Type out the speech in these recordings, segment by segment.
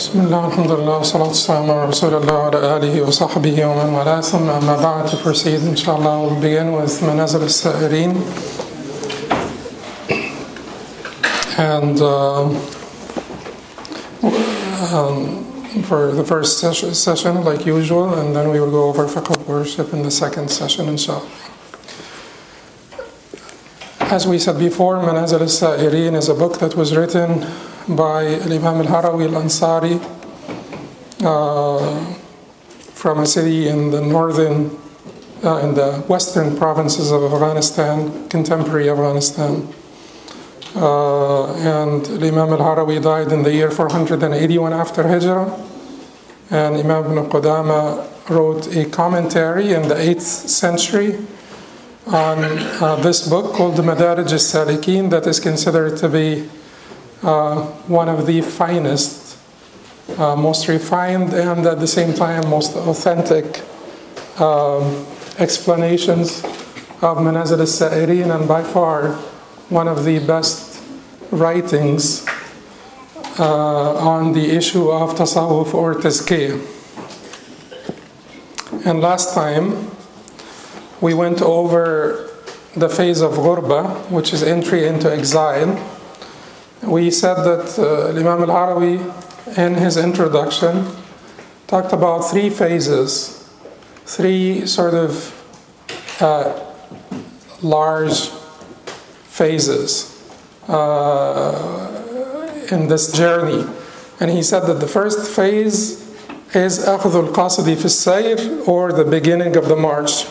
بسم الله الحمد لله والصلاة والسلام على رسول الله وعلى آله وصحبه ومن والاه ثم أما بعد to proceed inshallah we'll begin with منازل السائرين and uh, um, for the first session, session like usual and then we will go over fiqh of worship in the second session inshallah as we said before منازل السائرين is a book that was written by Imam al-Harawi al-Ansari uh, from a city in the northern, uh, in the western provinces of Afghanistan, contemporary Afghanistan. Uh, and Imam al-Harawi died in the year 481 after Hijrah. And Imam ibn Qudama wrote a commentary in the 8th century on uh, this book called the Madarij al-Salikin that is considered to be uh, one of the finest, uh, most refined, and at the same time most authentic um, explanations of Manazil al-Sa'irin, and by far one of the best writings uh, on the issue of tasawwuf or tazkiyah. And last time we went over the phase of ghurba, which is entry into exile we said that uh, Imam al Harawi, in his introduction, talked about three phases, three sort of uh, large phases uh, in this journey. And he said that the first phase is أخذ القاصد في السير, or the beginning of the march.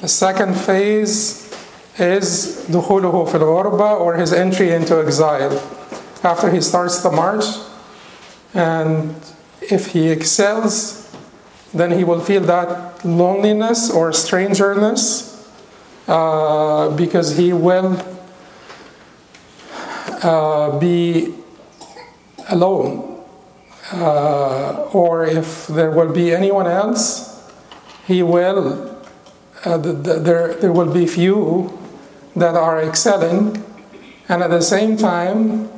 The second phase is دخوله في الغربة or his entry into exile. After he starts the march, and if he excels, then he will feel that loneliness or strangeness uh, because he will uh, be alone. Uh, or if there will be anyone else, he will, uh, the, the, there, there will be few that are excelling, and at the same time,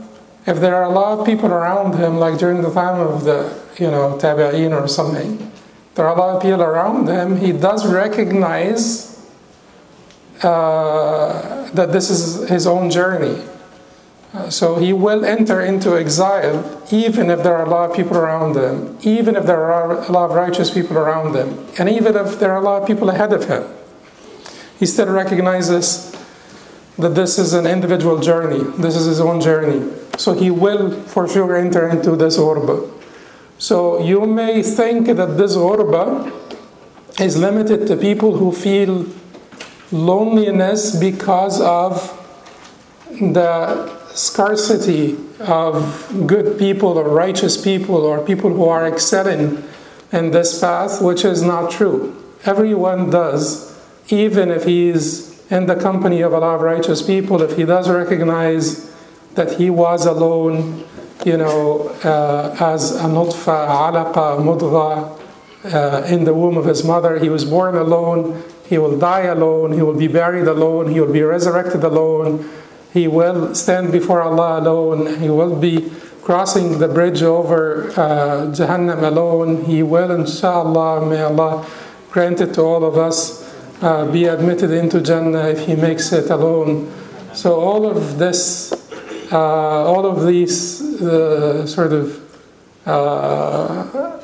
if there are a lot of people around him, like during the time of the, you know, tabi'in or something, there are a lot of people around him, he does recognize uh, that this is his own journey. Uh, so he will enter into exile even if there are a lot of people around him, even if there are a lot of righteous people around him, and even if there are a lot of people ahead of him. He still recognizes that this is an individual journey, this is his own journey. So he will for sure enter into this ghurba. So you may think that this ghurba is limited to people who feel loneliness because of the scarcity of good people or righteous people or people who are excelling in this path, which is not true. Everyone does, even if he's in the company of a lot of righteous people, if he does recognize that he was alone, you know, uh, as a nutfa, alaqa, mudgha, uh, in the womb of his mother. He was born alone. He will die alone. He will be buried alone. He will be resurrected alone. He will stand before Allah alone. He will be crossing the bridge over uh, Jahannam alone. He will, inshallah, may Allah grant it to all of us, uh, be admitted into Jannah if he makes it alone. So all of this uh, all of these uh, sort of uh,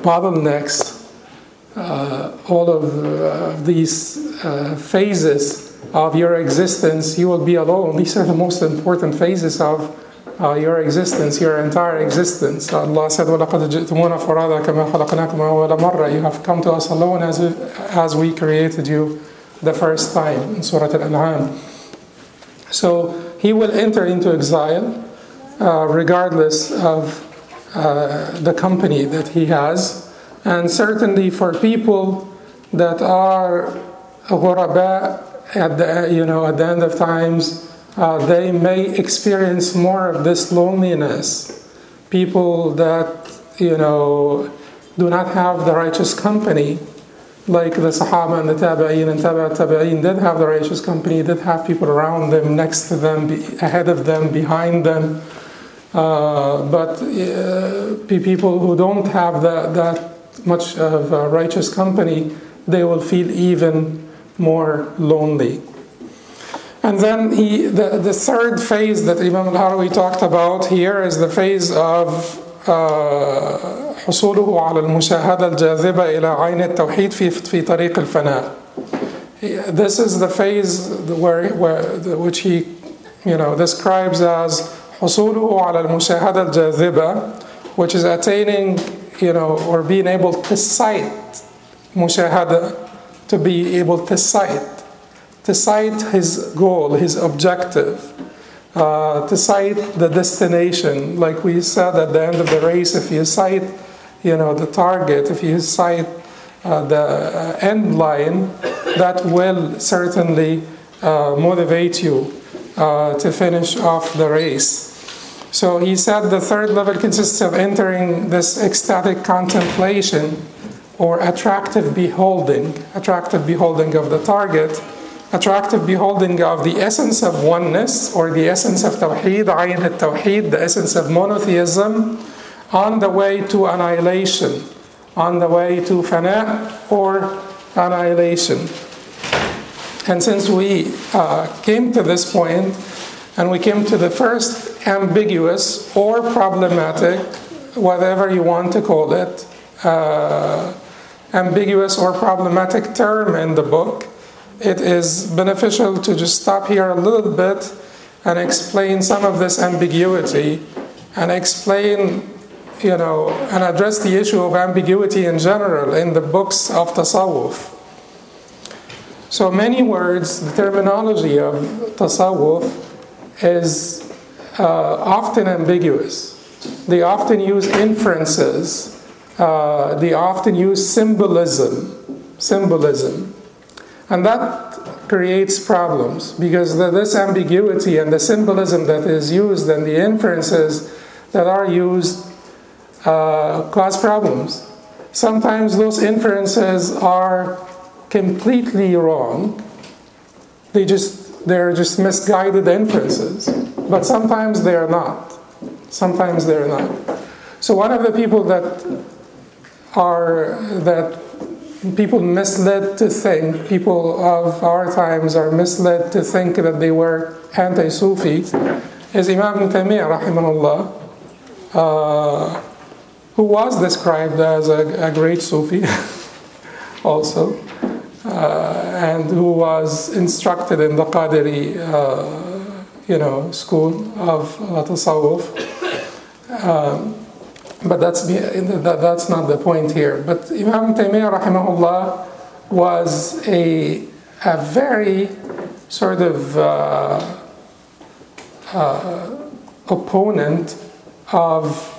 bottlenecks, all of these phases of your existence, you will be alone. These are the most important phases of uh, your existence, your entire existence. Allah said, وَلَقَدْ جِئْتُمُونَ فُرَادًا كَمَا خَلَقْنَاكُمْ أَوَّلَ مَرَّةٍ You have come to us alone as, as we created you the first time in Surah Al-An'am. So he will enter into exile uh, regardless of uh, the company that he has. And certainly for people that are ghuraba at the, you know, at the end of times, uh, they may experience more of this loneliness. People that, you know, do not have the righteous company like the Sahaba and the Tabi'een and Tabi'at Tabi'een did have the righteous company, did have people around them, next to them, ahead of them, behind them. Uh, but uh, people who don't have that, that much of righteous company, they will feel even more lonely. And then he, the, the third phase that Imam al-Harawi talked about here is the phase of حصوله على المشاهدة الجاذبة إلى عين التوحيد في في طريق الفناء. This is the phase where, where which he you know describes as حصوله على المشاهدة الجاذبة which is attaining you know or being able to sight مشاهدة to be able to sight to sight his goal his objective uh, to sight the destination. Like we said at the end of the race, if you sight, you know, the target, if you sight uh, the uh, end line, that will certainly uh, motivate you uh, to finish off the race. So he said the third level consists of entering this ecstatic contemplation or attractive beholding, attractive beholding of the target attractive beholding of the essence of oneness or the essence of Tawheed, Ayn al Tawheed, the essence of monotheism, on the way to annihilation, on the way to fana or annihilation. And since we uh, came to this point, and we came to the first ambiguous or problematic, whatever you want to call it, uh, ambiguous or problematic term in the book, it is beneficial to just stop here a little bit and explain some of this ambiguity and explain, you know, and address the issue of ambiguity in general in the books of tasawwuf. So many words, the terminology of tasawwuf is uh, often ambiguous. They often use inferences. Uh, they often use symbolism. Symbolism. And that creates problems because the, this ambiguity and the symbolism that is used and the inferences that are used uh, cause problems. Sometimes those inferences are completely wrong. They just they're just misguided inferences. But sometimes they are not. Sometimes they're not. So one of the people that are that people misled to think, people of our times are misled to think that they were anti Sufi, is Imam Ibn Taymiyyah, rahimahullah, uh, who was described as a, a great Sufi also, uh, and who was instructed in the Qadiri, uh, you know, school of uh, Tasawwuf. Um, but that's, that's not the point here. But Imam Taymiyyah rahimahullah was a, a very sort of uh, uh, opponent of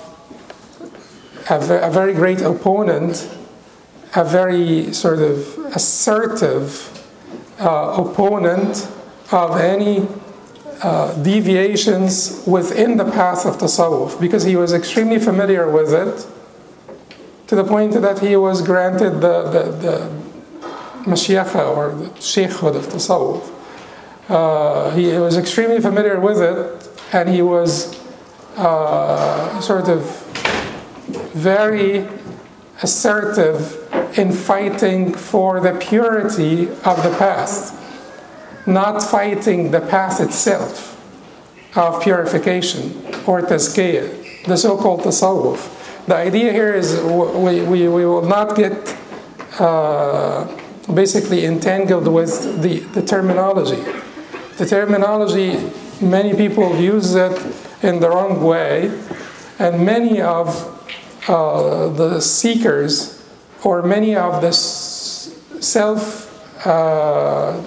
a, very great opponent, a very sort of assertive uh, opponent of any uh, deviations within the path of tasawwuf because he was extremely familiar with it to the point that he was granted the, the, the or the sheikhhood of tasawwuf. Uh, he was extremely familiar with it and he was uh, sort of very assertive in fighting for the purity of the past not fighting the path itself of purification or tazkiyah, the so called tasawwuf. The idea here is we, we, we will not get uh, basically entangled with the, the terminology. The terminology, many people use it in the wrong way, and many of uh, the seekers or many of the self uh,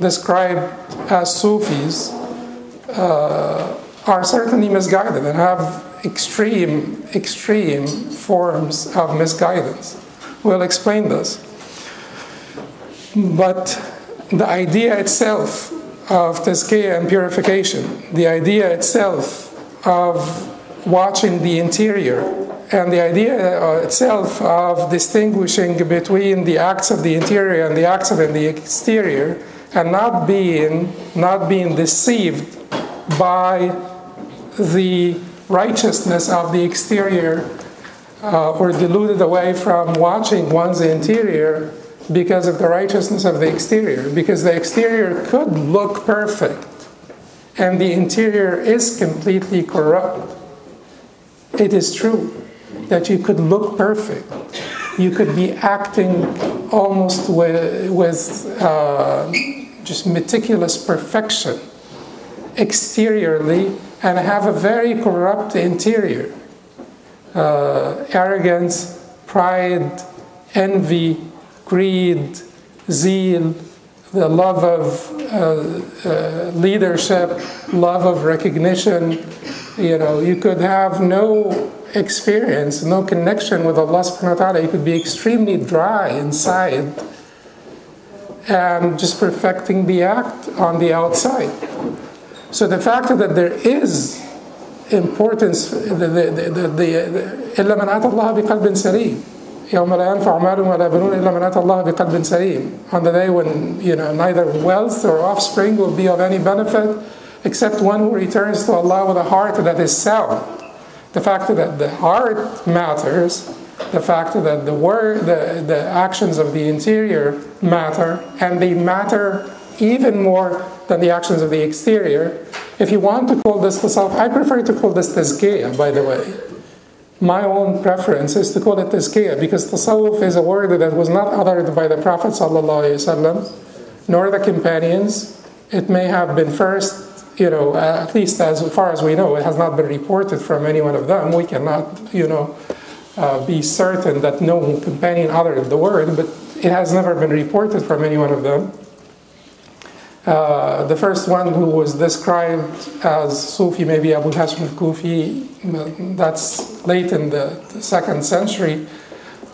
described as Sufis uh, are certainly misguided and have extreme, extreme forms of misguidance. We'll explain this. But the idea itself of tazkiyah and purification, the idea itself of watching the interior, and the idea uh, itself of distinguishing between the acts of the interior and the acts of the exterior and not being not being deceived by the righteousness of the exterior uh, or deluded away from watching one's interior because of the righteousness of the exterior, because the exterior could look perfect and the interior is completely corrupt. It is true that you could look perfect, you could be acting almost with, with uh, just meticulous perfection exteriorly and have a very corrupt interior. Uh, arrogance, pride, envy, greed, zeal, the love of uh, uh, leadership, love of recognition. You know, you could have no experience, no connection with Allah subhanahu wa ta'ala. You could be extremely dry inside and just perfecting the act on the outside. So the fact that there is importance, the, the, the, the, إلا من أتى الله بقلب سليم يوم لا ينفع مال ولا بنون إلا من أتى الله بقلب سليم on the day when you know neither wealth or offspring will be of any benefit except one who returns to Allah with a heart that is sound the fact that the heart matters the fact that the word the, the actions of the interior matter and they matter even more than the actions of the exterior if you want to call this tasawwuf I prefer to call this tazkiyah by the way my own preference is to call it tazkiyah because tasawwuf is a word that was not uttered by the Prophet ﷺ, nor the companions. It may have been first, you know, at least as far as we know, it has not been reported from any one of them. We cannot, you know, uh, be certain that no companion uttered the word, but it has never been reported from any one of them. Uh, the first one who was described as Sufi, maybe Abu Hashim al-Kufi, that's late in the second century.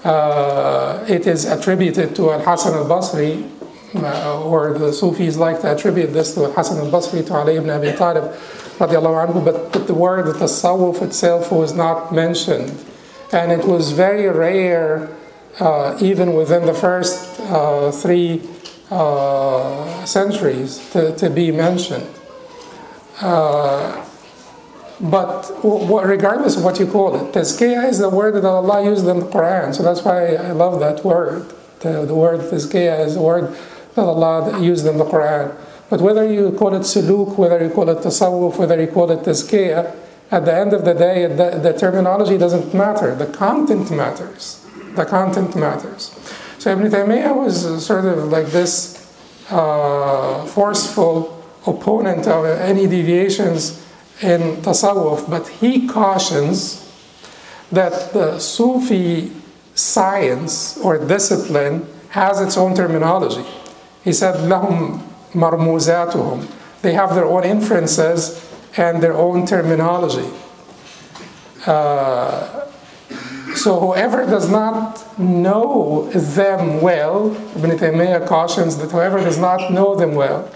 Uh, it is attributed to Al-Hasan al-Basri, uh, or the Sufis like to attribute this to Al-Hasan al-Basri, to Ali ibn Abi Talib, anhu, but, but the word the tasawwuf itself was not mentioned. And it was very rare, uh, even within the first uh, three uh, centuries to, to, be mentioned. Uh, but regardless of what you call it, tazkiyah is the word that Allah used in the Quran, so that's why I love that word. The, the word tazkiyah is the word that Allah used in the Quran. But whether you call it suluk, whether you call it tasawwuf, whether you call it tazkiyah, at the end of the day, the, the terminology doesn't matter. The content matters. The content matters. So Ibn Taymiyyah was sort of like this uh, forceful opponent of any deviations in tasawwuf, but he cautions that the Sufi science or discipline has its own terminology. He said, لهم مرموزاتهم. They have their own inferences and their own terminology. Uh, so whoever does not know them well, Ibn Taymiyyah cautions that whoever does not know them well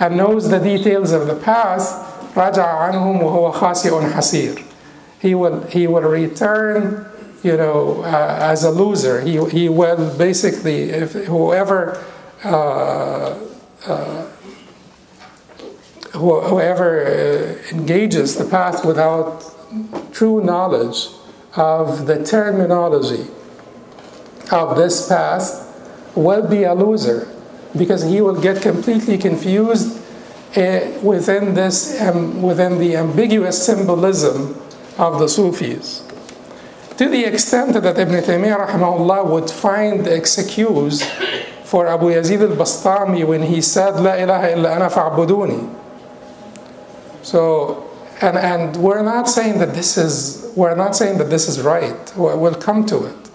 and knows the details of the past, رَجَعَ عَنْهُمْ وَهُوَ خَاسِئٌ حَسِيرٌ he will, he will return, you know, uh, as a loser. He, he will basically, if whoever uh, uh, whoever uh, engages the path without true knowledge of the terminology of this path will be a loser because he will get completely confused uh, within this um, within the ambiguous symbolism of the Sufis. To the extent that Ibn Taymiyyah would find excuse for Abu Yazid al-Bastami when he said, La ilaha illa ana fa'buduni. So and, and we're not saying that this is we're not saying that this is right. We'll come to it.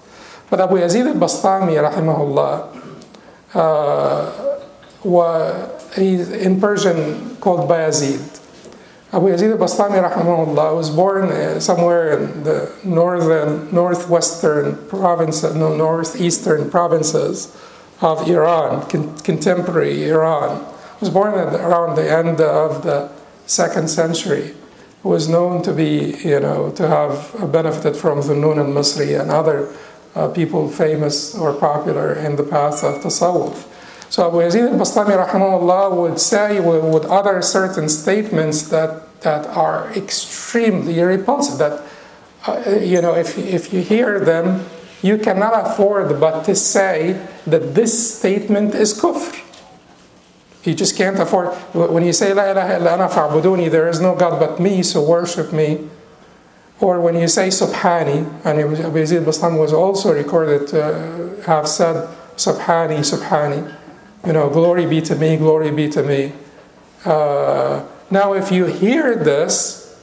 But Abu Yazid al-Bastami, rahimahullah, uh, he's in Persian called Bayazid. Abu Yazid al-Bastami, rahimahullah, was born uh, somewhere in the northern, northwestern province, no, northeastern provinces of Iran, con- contemporary Iran. He was born around the end of the second century was known to be, you know, to have benefited from Dhunnun al-Misri and other uh, people famous or popular in the path of tasawwuf. So Abu Yazid al-Bastami rahimahullah would say with other certain statements that, that are extremely repulsive, that, uh, you know, if, if you hear them, you cannot afford but to say that this statement is kufr. You just can't afford, when you say, La ilaha illa ana fa'buduni, there is no God but me, so worship me. Or when you say Subhani, and Abu Bastami was also recorded to have said Subhani, Subhani you know, glory be to me, glory be to me. Uh, now, if you hear this,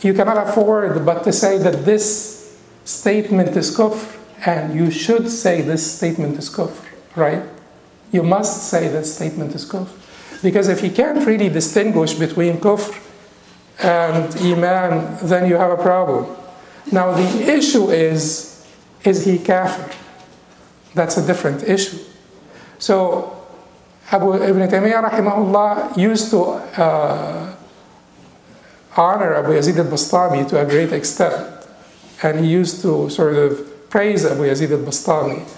you cannot afford but to say that this statement is kufr, and you should say this statement is kufr, right? You must say this statement is kufr. Because if you can't really distinguish between kufr and iman, then you have a problem. Now, the issue is is he kafir? That's a different issue. So Abu Ibn Taymiyyah rahimahullah used to uh, honor Abu Yazid al-Bastami to a great extent. And he used to sort of praise Abu Yazid al-Bastami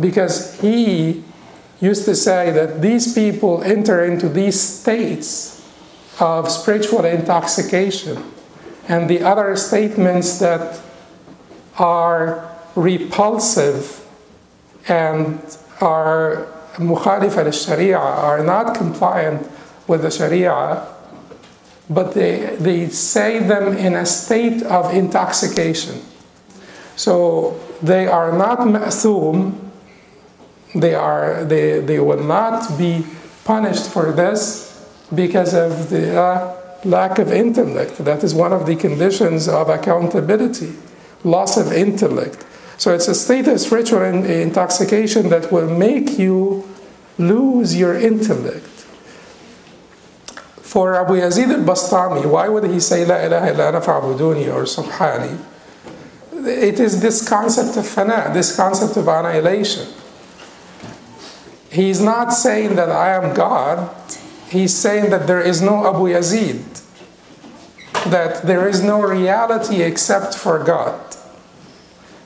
because he used to say that these people enter into these states of spiritual intoxication and the other statements that are repulsive and are mukhalifa al-sharia, are not compliant with the sharia, but they, they say them in a state of intoxication. So they are not ma'thum, they, are, they, they will not be punished for this because of the uh, lack of intellect. That is one of the conditions of accountability, loss of intellect. So it's a state of spiritual intoxication that will make you lose your intellect. For Abu Yazid al-Bastami, why would he say La ilaha illa ana fa'buduni or Subhani? It is this concept of fana, this concept of annihilation. He's not saying that I am God, he's saying that there is no Abu Yazid, that there is no reality except for God.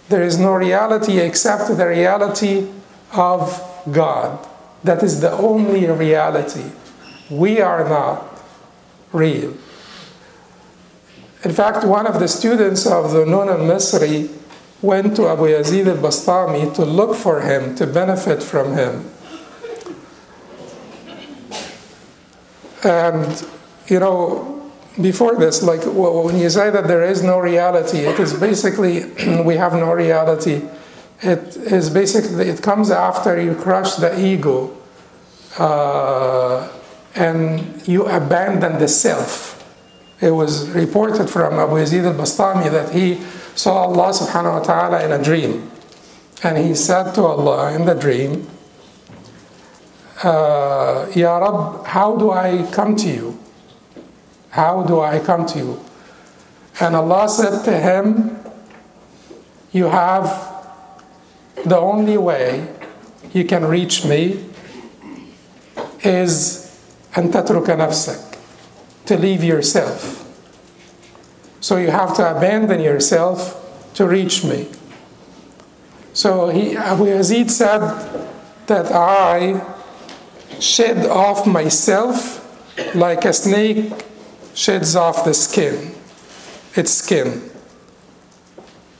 There is no reality except the reality of God. That is the only reality. We are not real. In fact, one of the students of Dhunnun al Misri went to Abu Yazid al Bastami to look for him, to benefit from him. And, you know, before this, like when you say that there is no reality, it is basically we have no reality. It is basically it comes after you crush the ego uh, and you abandon the self. It was reported from Abu Yazid al-Bastami that he saw Allah subhanahu wa ta'ala in a dream. And he said to Allah in the dream, uh, Ya Rab, how do I come to you? How do I come to you? And Allah said to him, You have the only way you can reach me is أن تترك نفسك, to leave yourself. So you have to abandon yourself to reach me. So he, Abu Yazid said that I shed off myself like a snake sheds off the skin, its skin.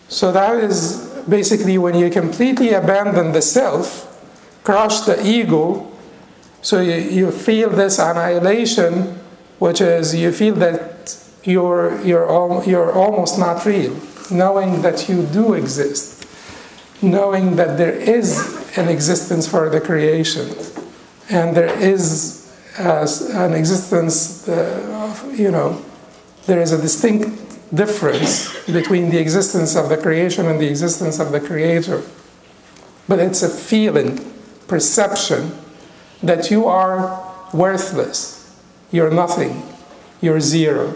So that is basically when you completely abandon the self, crush the ego, so you, you feel this annihilation, which is you feel that you're, you're, al- you're almost not real, knowing that you do exist, knowing that there is an existence for the creation, and there is as an existence, uh, you know, there is a distinct difference between the existence of the creation and the existence of the creator. But it's a feeling, perception that you are worthless, you're nothing, you're zero.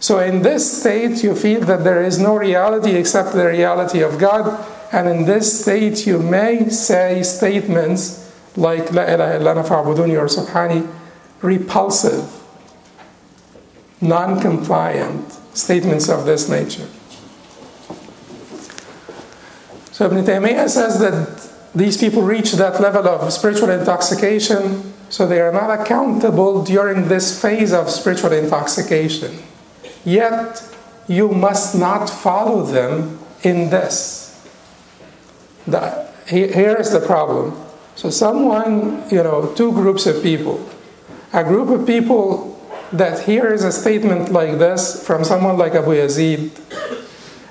So, in this state, you feel that there is no reality except the reality of God, and in this state, you may say statements like La ilaha illallah fa'buduni or Subhani, repulsive, non compliant statements of this nature. So Ibn Taymiyyah says that these people reach that level of spiritual intoxication, so they are not accountable during this phase of spiritual intoxication. Yet, you must not follow them in this. The, here is the problem. So, someone, you know, two groups of people. A group of people that hears a statement like this from someone like Abu Yazid,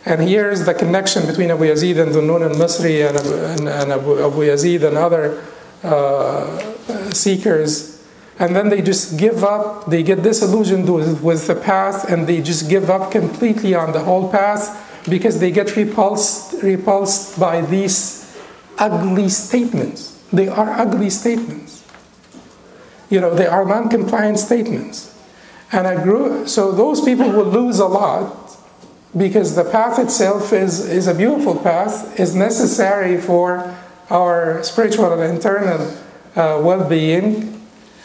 and here's the connection between Abu Yazid and Dhunnun al-Misri and, and, and Abu, Abu, Yazid and other uh, seekers. And then they just give up, they get disillusioned with, with the path, and they just give up completely on the whole path because they get repulsed, repulsed by these ugly statements. They are ugly statements. You know, they are non compliant statements. And I grew, so those people will lose a lot because the path itself is, is a beautiful path, is necessary for our spiritual and internal uh, well being.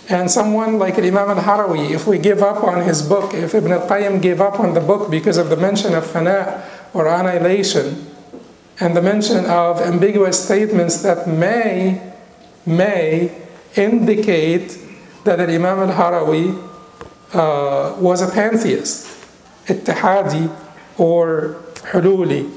And someone like Imam al Harawi, if we give up on his book, if Ibn al Qayyim gave up on the book because of the mention of fana or annihilation, and the mention of ambiguous statements that may, may indicate that Imam al Harawi uh, was a pantheist, ittihadi, or hululi,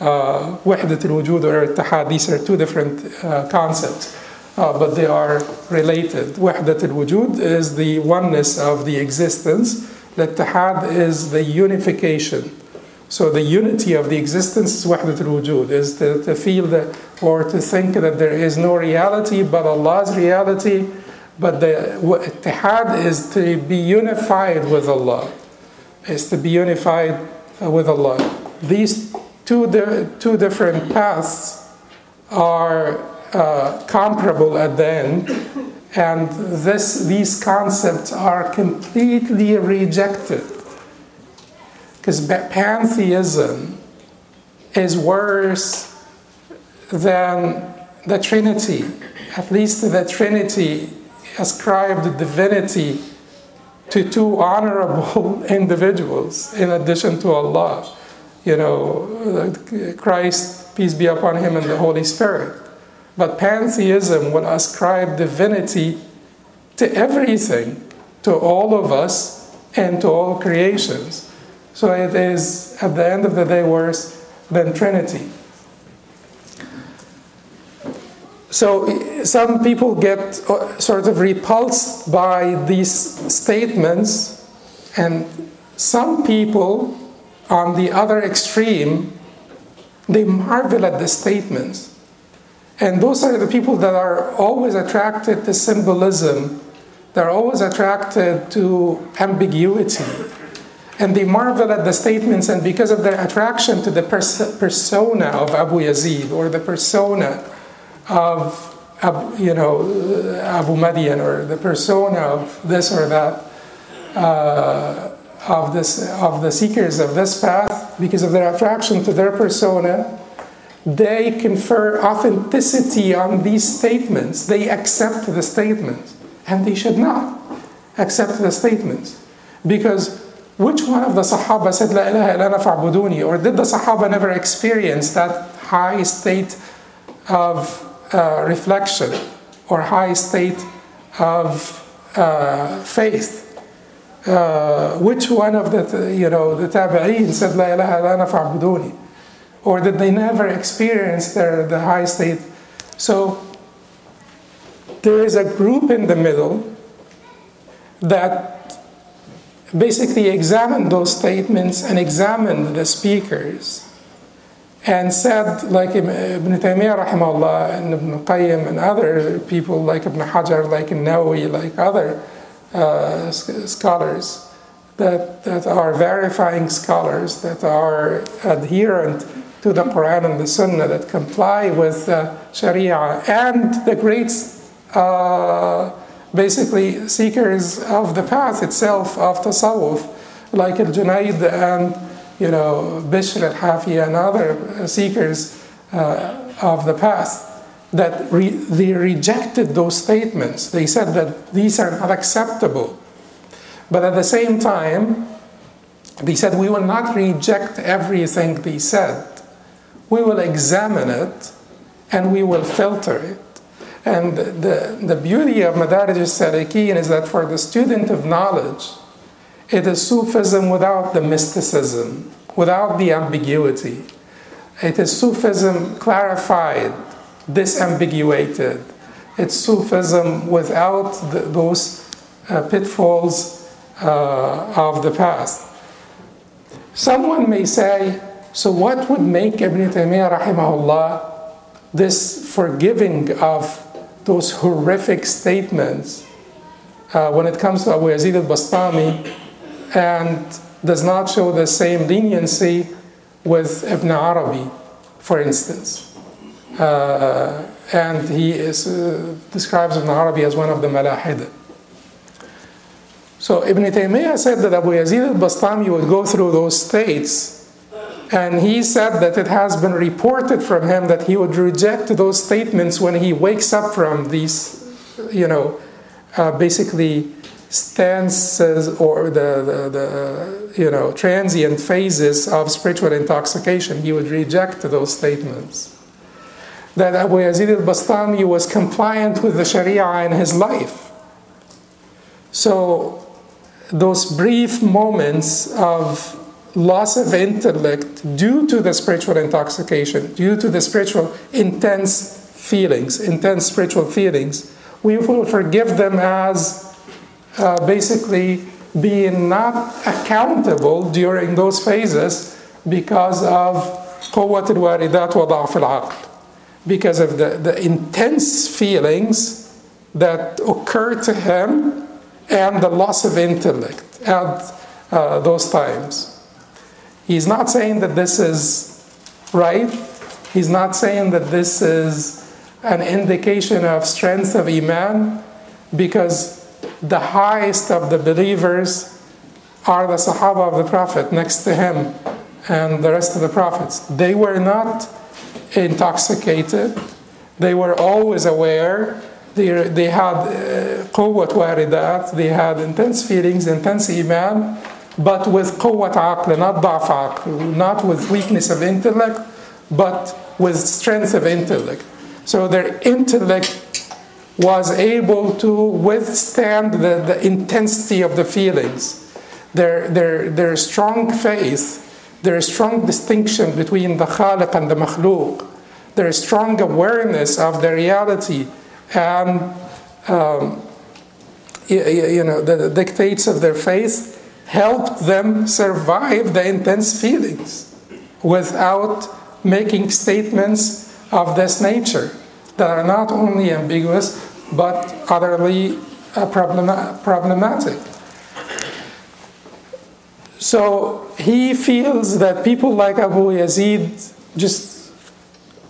uh, wahdat al-wujud or ittihad. These are two different uh, concepts, uh, but they are related. Wahdat al-wujud is the oneness of the existence. Ittihad is the unification. So the unity of the existence is wahdat al-wujud, is to, to feel that or to think that there is no reality but Allah's reality but the ittihad is to be unified with Allah, is to be unified with Allah. These two, di- two different paths are uh, comparable at the end, and this, these concepts are completely rejected. Because pantheism is worse than the Trinity. At least the Trinity ascribed divinity to two honorable individuals in addition to Allah. You know, Christ, peace be upon him, and the Holy Spirit. But pantheism will ascribe divinity to everything, to all of us, and to all creations. So it is, at the end of the day, worse than Trinity. So some people get uh, sort of repulsed by these statements, and some people on the other extreme, they marvel at the statements. And those are the people that are always attracted to symbolism, they're always attracted to ambiguity. And they marvel at the statements, and because of their attraction to the pers- persona of Abu Yazid or the persona of you know Abu Madian or the persona of this or that uh, of this of the seekers of this path because of their attraction to their persona they confer authenticity on these statements. They accept the statements. And they should not accept the statements. Because which one of the Sahaba said La ilaha illallah fa'buduni or did the Sahaba never experience that high state of uh, reflection or high state of uh, faith. Uh, which one of the you know the tabi'een said la ilaha illallah fa'buduni or did they never experience their, the high state so there is a group in the middle that basically examined those statements and examined the speakers and said, like Ibn Taymiyyah rahimahullah and Ibn Qayyim and other people like Ibn Hajar, like Nawawi, like other uh, scholars that, that are verifying scholars, that are adherent to the Quran and the Sunnah, that comply with Sharia, and the great, uh, basically, seekers of the path itself of Tasawwuf, like Al Junaid and you know, Bishr al-Hafi and other seekers uh, of the past, that re- they rejected those statements. They said that these are not acceptable. But at the same time, they said, we will not reject everything they said. We will examine it and we will filter it. And the, the beauty of Madarij al-Salikin is that for the student of knowledge, it is Sufism without the mysticism, without the ambiguity. It is Sufism clarified, disambiguated. It's Sufism without the, those uh, pitfalls uh, of the past. Someone may say, so what would make Ibn Taymiyyah rahimahullah this forgiving of those horrific statements uh, when it comes to Abu Yazid al-Bastami and does not show the same leniency with Ibn Arabi, for instance. Uh, and he is, uh, describes Ibn Arabi as one of the Malahida. So Ibn Taymiyyah said that Abu Yazid al-Bastami would go through those states and he said that it has been reported from him that he would reject those statements when he wakes up from these, you know, uh, basically stances or the, the, the, you know, transient phases of spiritual intoxication. He would reject those statements. That Abu Yazid al Bastami was compliant with the Sharia in his life. So, those brief moments of loss of intellect due to the spiritual intoxication, due to the spiritual intense feelings, intense spiritual feelings, we will forgive them as uh, basically being not accountable during those phases because of قوة الواردات وضعف العقل because of the, the intense feelings that occur to him and the loss of intellect at uh, those times. He's not saying that this is right. He's not saying that this is an indication of strength of Iman because the highest of the believers are the Sahaba of the Prophet next to him and the rest of the prophets. They were not intoxicated, they were always aware. They, they had قوة uh, واردات, they had intense feelings, intense Iman, but with قوة عقل, not ضعف عقل, not with weakness of intellect, but with strength of intellect. So their intellect was able to withstand the, the intensity of the feelings. Their, their, their strong faith, their strong distinction between the Khaliq and the Makhluq, their strong awareness of the reality and um, you, you know, the dictates of their faith helped them survive the intense feelings without making statements of this nature that are not only ambiguous but utterly uh, problematic. So he feels that people like Abu Yazid just,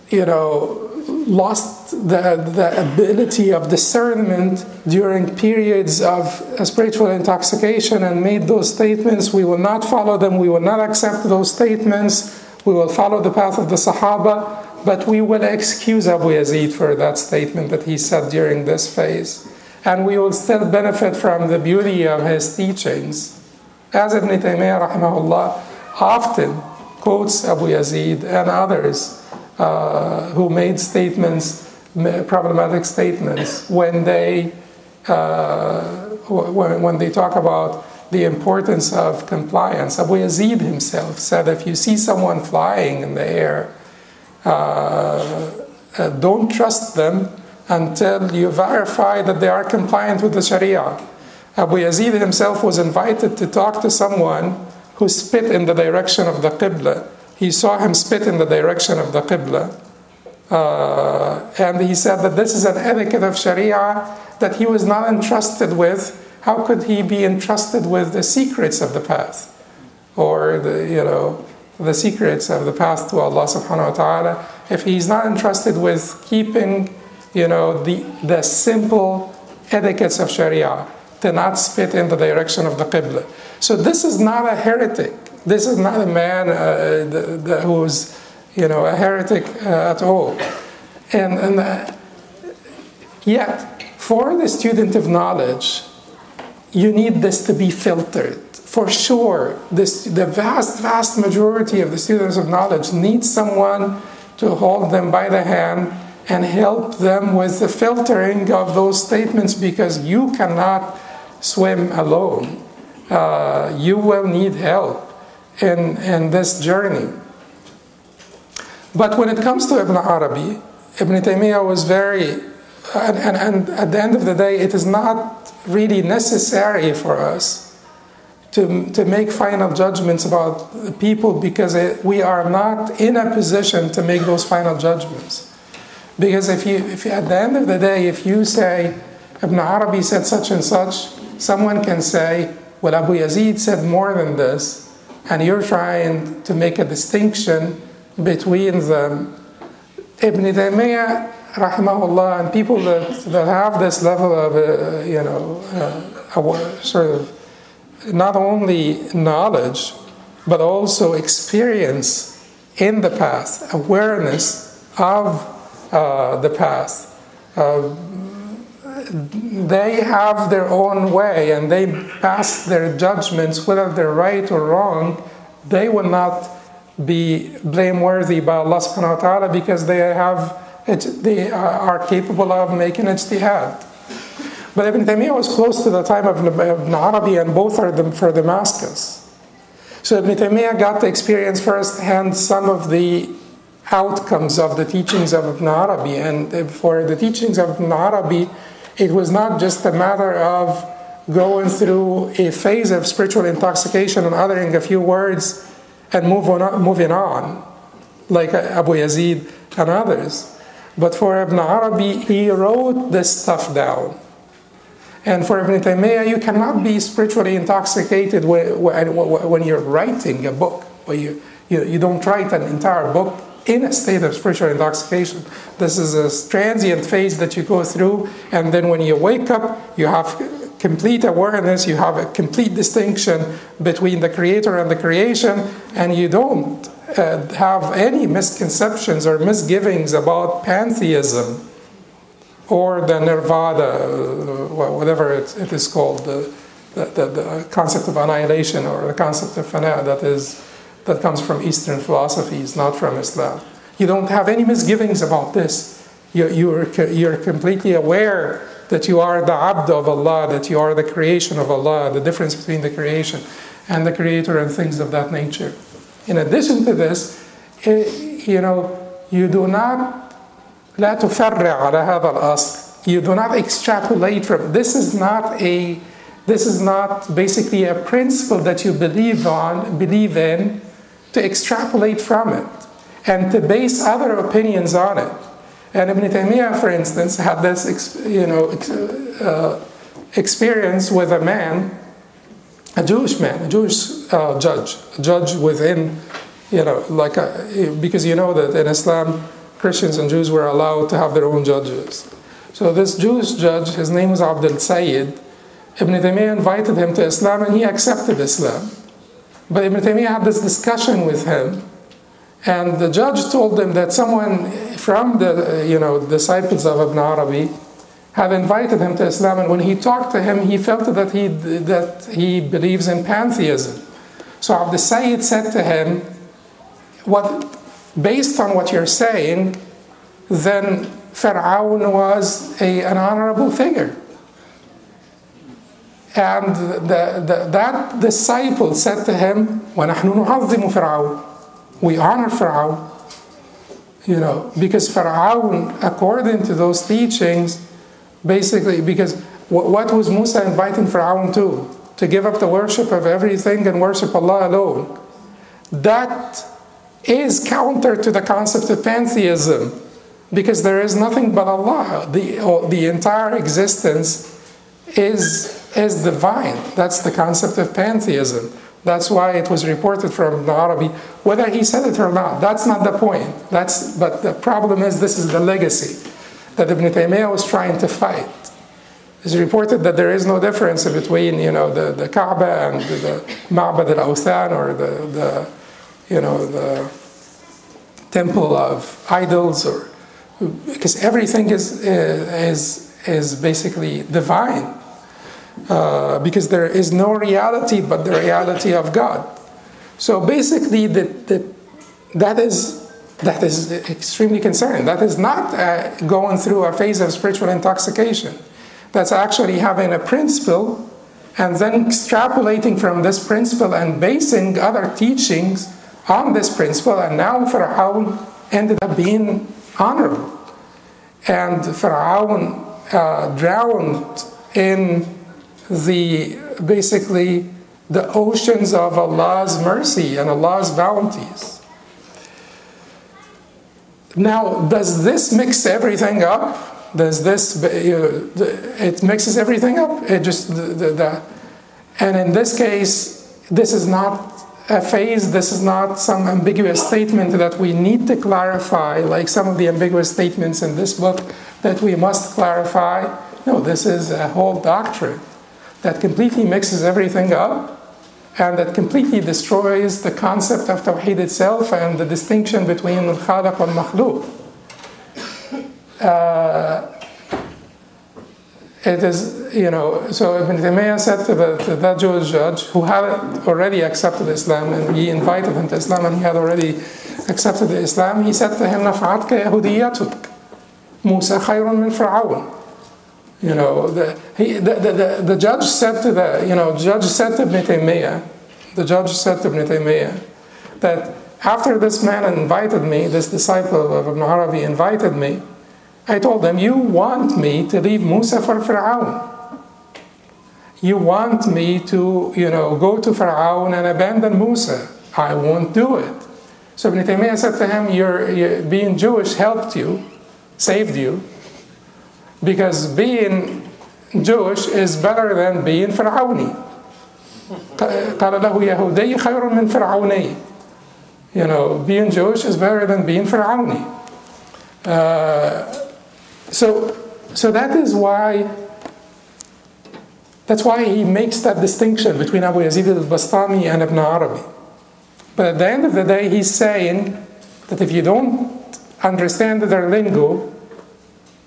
you know, lost the, the ability of discernment during periods of spiritual intoxication and made those statements. We will not follow them, we will not accept those statements, we will follow the path of the Sahaba, but we will excuse Abu Yazid for that statement that he said during this phase. And we will still benefit from the beauty of his teachings. As Ibn Taymiyyah rahimahullah often quotes Abu Yazid and others uh, who made statements, problematic statements, when they, uh, when, when they talk about the importance of compliance. Abu Yazid himself said if you see someone flying in the air, don't trust them until you verify that they are compliant with the Sharia. Abu Yazid himself was invited to talk to someone who spit in the direction of the Qibla he saw him spit in the direction of the Qibla. Uh, and he said that this is an etiquette of Sharia that he was not entrusted with. How could he be entrusted with the secrets of the path? Or the, you know, the secrets of the path to Allah subhanahu wa ta'ala if he's not entrusted with keeping, you know, the, the simple etiquettes of Sharia to not spit in the direction of the Qibla. So this is not a heretic. This is not a man uh, who was, you know, a heretic uh, at all. And, and uh, yet, for the student of knowledge, you need this to be filtered. For sure, this, the vast, vast majority of the students of knowledge need someone to hold them by the hand and help them with the filtering of those statements because you cannot swim alone. Uh, you will need help in, in this journey. But when it comes to Ibn Arabi, Ibn Taymiyyah was very, and, and, and at the end of the day, it is not really necessary for us to, to make final judgments about people because it, we are not in a position to make those final judgments. Because if you, if you, at the end of the day, if you say Ibn Arabi said such and such, someone can say, well, Abu Yazid said more than this, and you're trying to make a distinction between them. Ibn Taymiyyah, rahimahullah, and people that, that have this level of, uh, you know, uh, sort of not only knowledge, but also experience in the past, awareness of uh, the past. They have their own way and they pass their judgments, whether they're right or wrong, they will not be blameworthy by Allah subhanahu wa ta'ala because they have they are capable of making ijtihad. But Ibn Taymiyyah was close to the time of Ibn Arabi, and both are for Damascus. So Ibn Taymiyyah got to experience firsthand some of the outcomes of the teachings of Ibn Arabi. And for the teachings of Ibn Arabi, it was not just a matter of going through a phase of spiritual intoxication and uttering a few words and move on, moving on, like Abu Yazid and others. But for Ibn Arabi, he wrote this stuff down. And for Ibn Taymiyyah, you cannot be spiritually intoxicated when you're writing a book. Or you, you, you don't write an entire book in a state of spiritual intoxication. This is a transient phase that you go through, and then when you wake up, you have complete awareness, you have a complete distinction between the creator and the creation, and you don't uh, have any misconceptions or misgivings about pantheism or the nirvana, uh, whatever it, it is called, the, the, the, concept of annihilation or the concept of fana that is that comes from Eastern philosophies, not from Islam. You don't have any misgivings about this. You, you're, you're completely aware that you are the abd of Allah, that you are the creation of Allah, the difference between the creation and the creator and things of that nature. In addition to this, eh, you know, you do not لا تفرع على هذا الأصل. You do not extrapolate from this is not a this is not basically a principle that you believe on believe in to extrapolate from it and to base other opinions on it. And Ibn Taymiyyah, for instance, had this you know uh, experience with a man, a Jewish man, a Jewish uh, judge, a judge within, you know, like a, because you know that in Islam Christians and Jews were allowed to have their own judges. So this Jewish judge, his name was Abdul Sayyid, Ibn Taymiyyah invited him to Islam and he accepted Islam. But Ibn Taymiyyah had this discussion with him, and the judge told him that someone from the you know disciples of Ibn Arabi had invited him to Islam, and when he talked to him, he felt that he that he believes in pantheism. So Abdul Sayyid said to him, "What based on what you're saying, then Fir'aun was a, an honorable figure. And the, the, that disciple said to him, وَنَحْنُ نُعَظِّمُ فِرْعَوْنَ We honor Fir'aun. You know, because Fir'aun, according to those teachings, basically, because what was Musa inviting Fir'aun to? To give up the worship of everything and worship Allah alone. That is counter to the concept of pantheism because there is nothing but Allah. The, the entire existence is, is divine. That's the concept of pantheism. That's why it was reported from Ibn Arabi, whether he said it or not. That's not the point. That's, but the problem is this is the legacy that Ibn Taymiyyah was trying to fight. It's reported that there is no difference between you know, the, the Kaaba and the, the Ma'bad al-Awthan or the, the you know, the temple of idols, or because everything is is is basically divine. Uh, because there is no reality but the reality of God. So basically, that that that is that is extremely concerning. That is not uh, going through a phase of spiritual intoxication. That's actually having a principle and then extrapolating from this principle and basing other teachings on this principle. And now Pharaoh ended up being honorable. And Pharaoh uh, drowned in the basically the oceans of Allah's mercy and Allah's bounties. Now, does this mix everything up? Does this, uh, it mixes everything up? It just, the, the, the, and in this case, this is not a phase, this is not some ambiguous statement that we need to clarify, like some of the ambiguous statements in this book that we must clarify. No, this is a whole doctrine that completely mixes everything up and that completely destroys the concept of Tawheed itself and the distinction between Al-Khaliq and Makhluq. Uh, it is, you know, so Ibn Taymiyyah said to, the, to that Jewish judge who had already accepted Islam and he invited him to Islam and he had already accepted Islam, he said to him, نفعتك يهوديتك موسى خير من فرعون you know, the, he, the, the, the, judge said to the, you know, judge said to Ibn the judge said to Ibn that after this man invited me, this disciple of Ibn Arabi invited me, I told him, you want me to leave Musa for Fir'aun. You want me to, you know, go to Fir'aun and abandon Musa. I won't do it. So Ibn Taymiyyah said to him, Your, being Jewish helped you, saved you, because being Jewish is better than being Fir'auni. قال له يهودي خير من فرعوني. You know, being Jewish is better than being Fir'auni. Uh, so, so that is why that's why he makes that distinction between Abu Yazid al-Bastami and Ibn Arabi. But at the end of the day, he's saying that if you don't understand their lingo,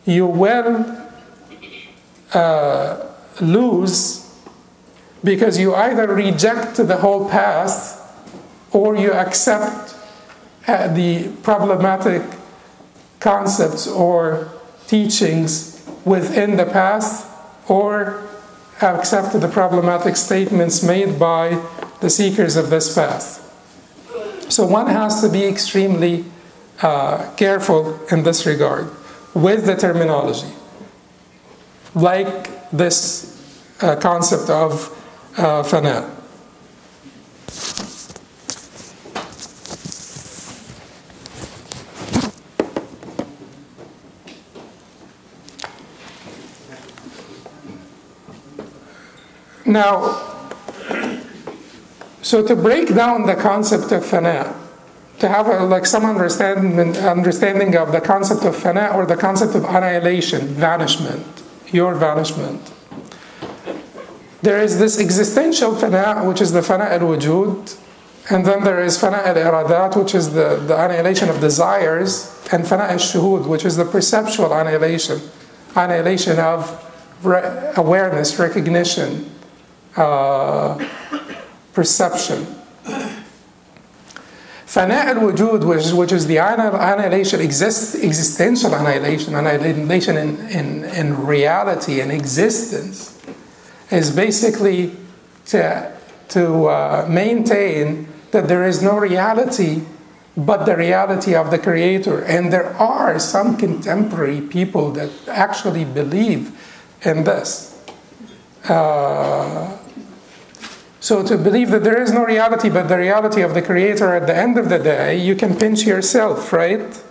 you will uh, lose because you either reject the whole path or you accept uh, the problematic concepts or teachings within the path or accept the problematic statements made by the seekers of this path. So one has to be extremely uh, careful in this regard with the terminology. Like this uh, concept of uh, fana. Now, so to break down the concept of fana, to have a, like some understanding, understanding of the concept of fana or the concept of annihilation, vanishment, your vanishment. There is this existential fana, which is the fana al-wujud, and then there is fana al-iradat, which is the, the annihilation of desires, and fana al-shuhud, which is the perceptual annihilation, annihilation of re- awareness, recognition, uh, perception. Fana al-wujud, which, is the annihilation, exist, existential annihilation, annihilation in, in, in reality and existence, is basically to, to uh, maintain that there is no reality but the reality of the Creator. And there are some contemporary people that actually believe in this. Uh, so to believe that there is no reality but the reality of the Creator at the end of the day, you can pinch yourself, right?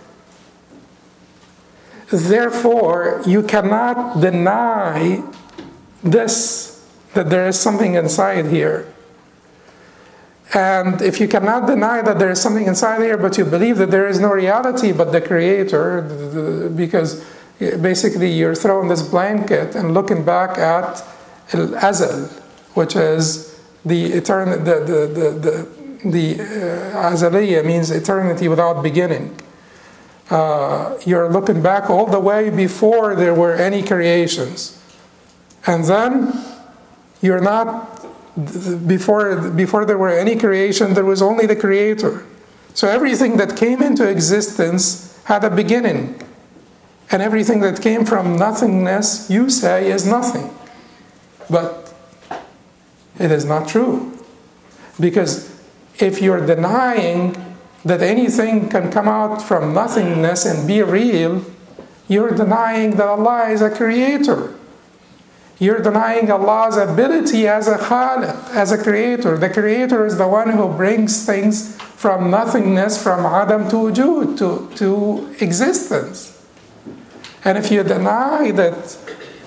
Therefore, you cannot deny this, that there is something inside here. And if you cannot deny that there is something inside here, but you believe that there is no reality but the Creator, because eh, basically you're throwing this blanket and looking back at Al Azal, which is the eternal, the, the, the, the, the uh, means eternity without beginning. Uh, you're looking back all the way before there were any creations. And then you're not, before, before there were any creation, there was only the Creator. So everything that came into existence had a beginning. And everything that came from nothingness, you say, is nothing. But it is not true. Because if you're denying that anything can come out from nothingness and be real, you're denying that Allah is a creator. You're denying Allah's ability as a khaliq, as a creator. The creator is the one who brings things from nothingness, from adam to wujud, to, to existence. And if you deny that,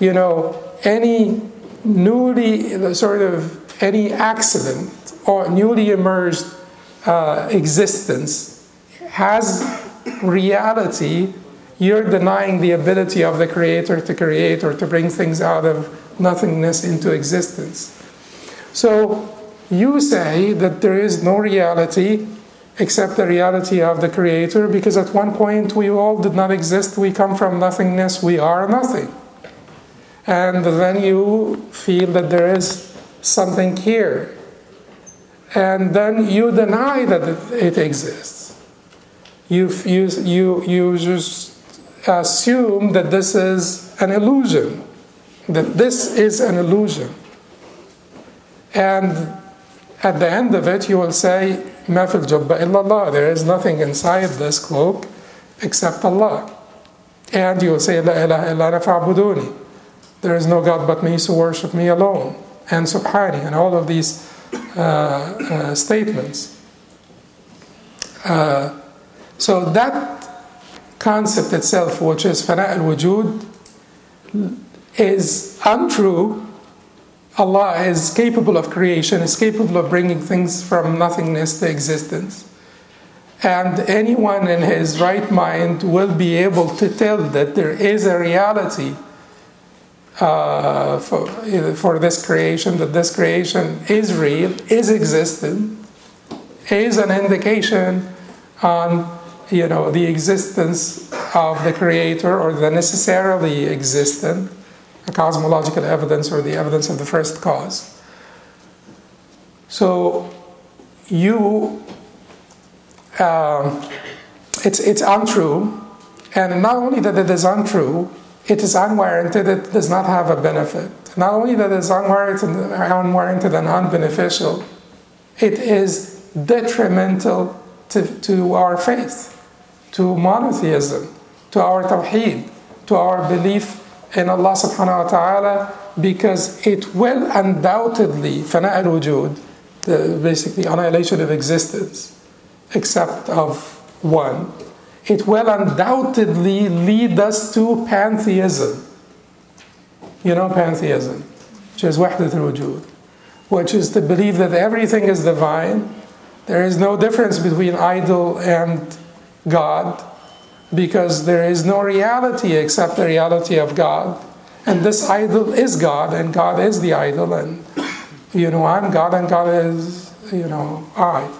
you know, any newly, sort of, any accident or newly emerged uh, existence has reality, you're denying the ability of the creator to create or to bring things out of nothingness into existence. So you say that there is no reality except the reality of the creator because at one point we all did not exist, we come from nothingness, we are nothing. And then you feel that there is something here. And then you deny that it exists. You, you, you, you just assume that this is an illusion that this is an illusion. And at the end of it, you will say, ما في الجبة إلا الله. There is nothing inside this cloak except Allah. And you will say, لا إله إلا أنا فاعبدوني. There is no God but me, so worship me alone. And subhani, and all of these uh, uh, statements. Uh, so that concept itself, which is fana al-wujud, is untrue. Allah is capable of creation, is capable of bringing things from nothingness to existence. And anyone in his right mind will be able to tell that there is a reality uh, for, for this creation, that this creation is real, is existent, is an indication on you know the existence of the creator or the necessarily existent a cosmological evidence or the evidence of the first cause. So you, um, it's, it's untrue, and not only that it is untrue, it is unwarranted, it does not have a benefit. Not only that it is unwarranted, unwarranted and unbeneficial, it is detrimental to, to our faith, to monotheism, to our tawheed, to our belief in Allah subhanahu wa ta'ala because it will undoubtedly, fana al wujud, the basically annihilation of existence, except of one, it will undoubtedly lead us to pantheism. You know pantheism, which is wahdat al wujud, which is to believe that everything is divine. There is no difference between idol and God because there is no reality except the reality of God. And this idol is God, and God is the idol, and you know, I'm God, and God is, you know, I.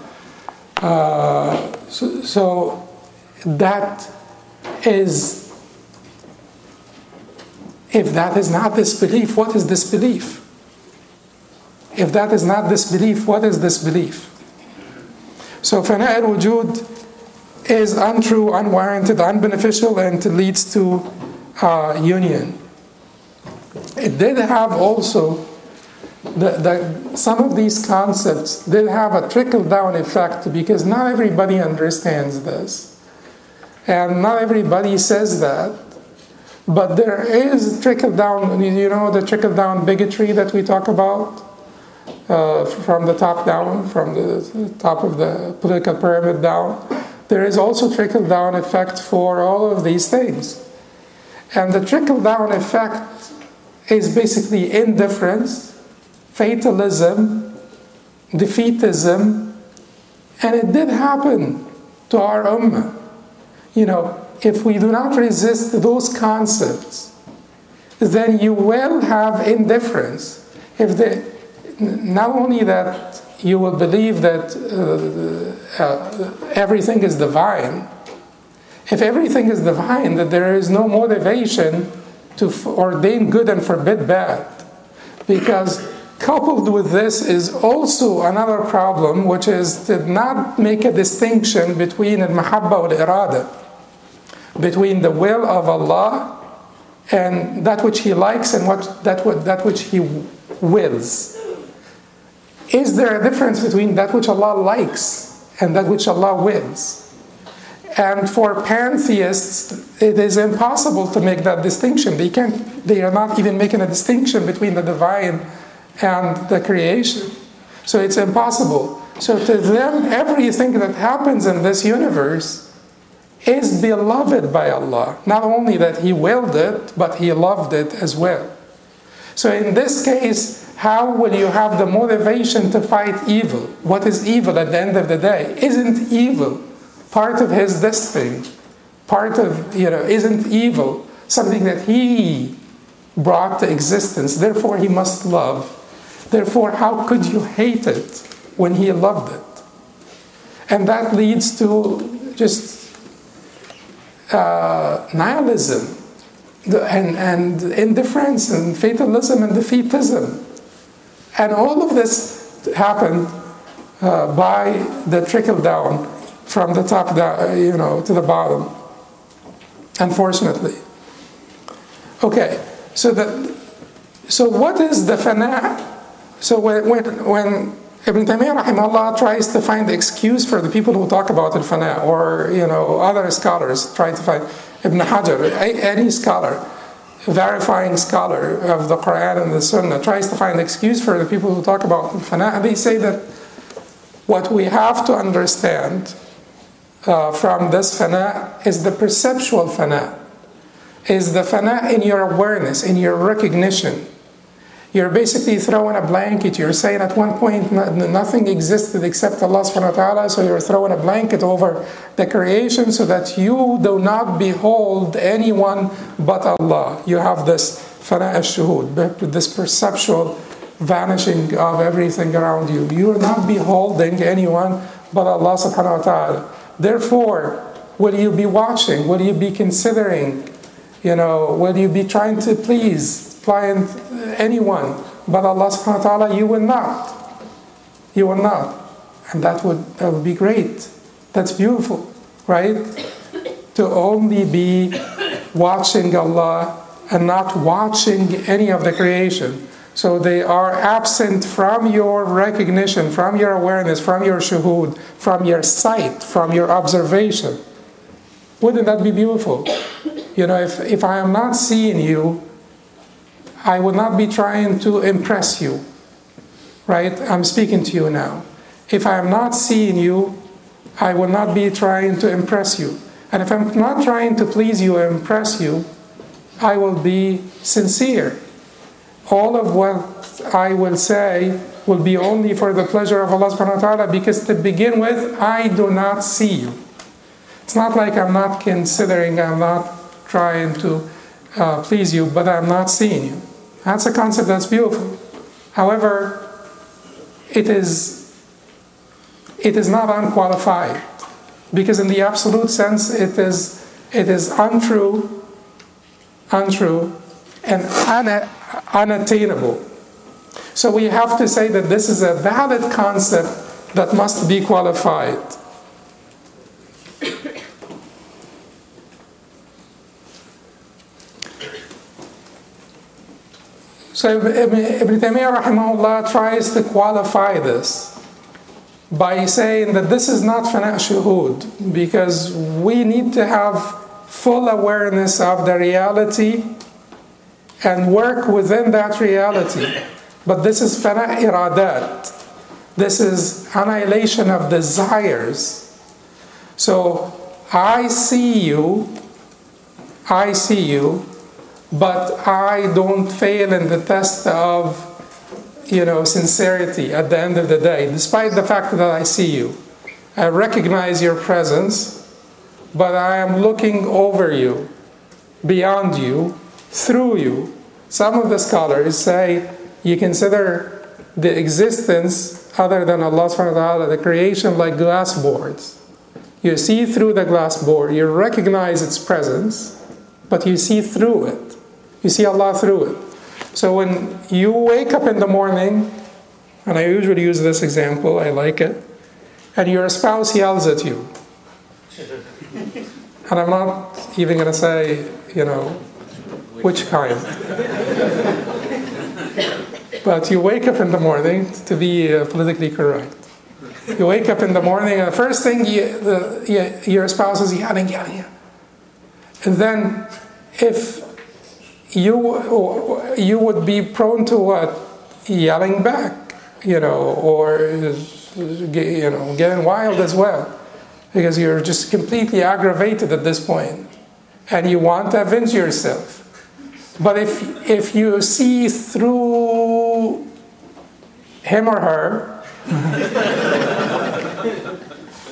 Uh, so, so that is if that is not disbelief, what is disbelief? If that is not disbelief, what is disbelief? So fana al wujud is untrue, unwarranted, unbeneficial, and leads to uh, union. It did have also the, the, some of these concepts did have a trickle down effect because not everybody understands this. And not everybody says that. But there is trickle down, you know, the trickle down bigotry that we talk about uh, from the top down, from the top of the political pyramid down there is also trickle down effect for all of these things. And the trickle down effect is basically indifference, fatalism, defeatism, and it did happen to our ummah. You know, if we do not resist those concepts, then you will have indifference. If not only that you will believe that uh, uh, everything is divine, if everything is divine, that there is no motivation to ordain good and forbid bad. Because coupled with this is also another problem, which is to not make a distinction between al-mahabba wal-irada, between the will of Allah and that which He likes and what, that, that which He wills. Is there a difference between that which Allah likes and that which Allah wills? And for pantheists, it is impossible to make that distinction. They can't. They are not even making a distinction between the divine and the creation. So it's impossible. So to them, everything that happens in this universe is beloved by Allah. Not only that He willed it, but He loved it as well. So in this case, how will you have the motivation to fight evil? What is evil at the end of the day? Isn't evil part of his destiny, part of, you know, isn't evil something that he brought to existence, therefore he must love. Therefore, how could you hate it when he loved it? And that leads to just uh, nihilism and, and indifference and fatalism and defeatism. And all of this happened uh, by the trickle down from the top down, you know, to the bottom. Unfortunately. Okay, so that so what is the fana? So when when, Ibn Taymiyyah rahimahullah tries to find the excuse for the people who talk about al fana, or you know other scholars try to find Ibn Hajar, any scholar, verifying scholar of the Quran and the Sunnah tries to find excuse for the people who talk about al fana, they say that what we have to understand uh, from this fana is the perceptual fana, is the fana in your awareness, in your recognition. You're basically throwing a blanket. You're saying at one point nothing existed except Allah subhanahu wa ta'ala, so you're throwing a blanket over the creation so that you do not behold anyone but Allah. You have this fana al-shuhud, this perceptual vanishing of everything around you. You're not beholding anyone but Allah subhanahu wa ta'ala. Therefore, will you be watching? Will you be considering? You know, will you be trying to please find uh, anyone but Allah subhanahu wa ta'ala? You will not. You will not. And that would that would be great. That's beautiful, right? to only be watching Allah and not watching any of the creation. So they are absent from your recognition, from your awareness, from your shuhud, from your sight, from your observation. Wouldn't that be beautiful? You know, if, if I am not seeing you, I would not be trying to impress you. Right? I'm speaking to you now. If I am not seeing you, I will not be trying to impress you. And if I'm not trying to please you or impress you, I will be sincere all of what I will say will be only for the pleasure of Allah subhanahu wa ta'ala because to begin with, I do not see you. It's not like I'm not considering, I'm not trying to uh, please you, but I'm not seeing you. That's a concept that's beautiful. However, it is it is not unqualified because in the absolute sense it is it is untrue untrue and un- unattainable. So we have to say that this is a valid concept that must be qualified. So Ibn Taymiyyah rahimahullah tries to qualify this by saying that this is not fana shuhud because we need to have full awareness of the reality and work within that reality. But this is fana iradat. This is annihilation of desires. So I see you, I see you, but I don't fail in the test of you know sincerity at the end of the day, despite the fact that I see you. I recognize your presence, but I am looking over you, beyond you, through you. Some of the scholars say you consider the existence other than Allah subhanahu wa ta'ala, the creation like glass boards. You see through the glass board, you recognize its presence, but you see through it. You see Allah through it. So when you wake up in the morning, and I usually use this example, I like it, and your spouse yells at you. And I'm not even going to say, you know, which kind. but you wake up in the morning to be uh, politically correct. You wake up in the morning, and the first thing you, the, you, your spouse is yelling, yelling, yelling. And then, if you you would be prone to what yelling back, you know, or you know, getting wild as well, because you're just completely aggravated at this point, and you want to avenge yourself. But if if you see through him or her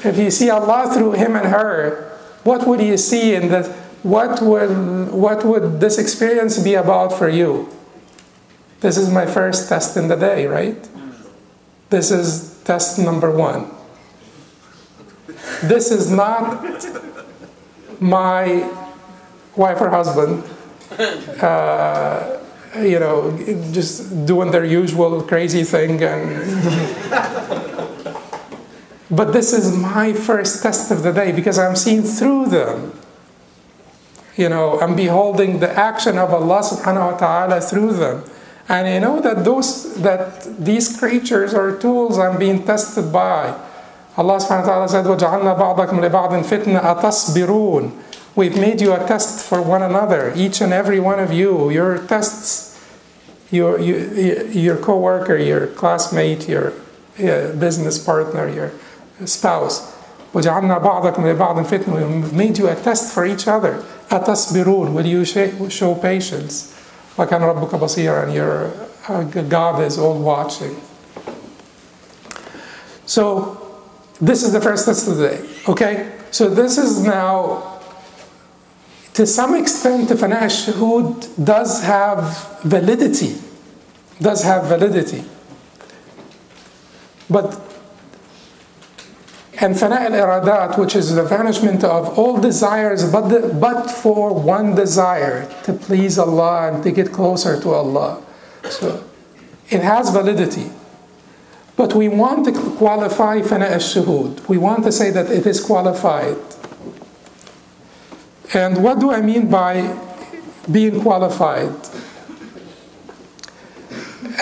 if you see Allah through him and her, what would you see in that? What would, what would this experience be about for you? This is my first test in the day, right? This is test number one. This is not my wife or husband, uh, you know, just doing their usual crazy thing and. But this is my first test of the day because I'm seeing through them You know, I'm beholding the action of Allah subhanahu wa ta'ala through them. And I know that those that these creatures are tools I'm being tested by. Allah subhanahu wa ta'ala said, وَجَعَلْنَا بَعْضَكُمْ لِبَعْضٍ فِتْنَةً أَتَصْبِرُونَ We've made you a test for one another, each and every one of you. Your tests, your, your, your co-worker, your classmate, your business partner, your spouse. وجعلنا بعضكم لبعض فتنة. We made you a test for each other. أتصبرون will you show patience? وكان ربك بصيرا. And your uh, God is all watching. So this is the first test of the day. okay? So this is now to some extent the fana al-shuhud does have validity. Does have validity. But and fana al iradat, which is the vanishment of all desires, but, the, but for one desire to please Allah and to get closer to Allah. So it has validity. But we want to qualify fana al shuhud. We want to say that it is qualified. And what do I mean by being qualified?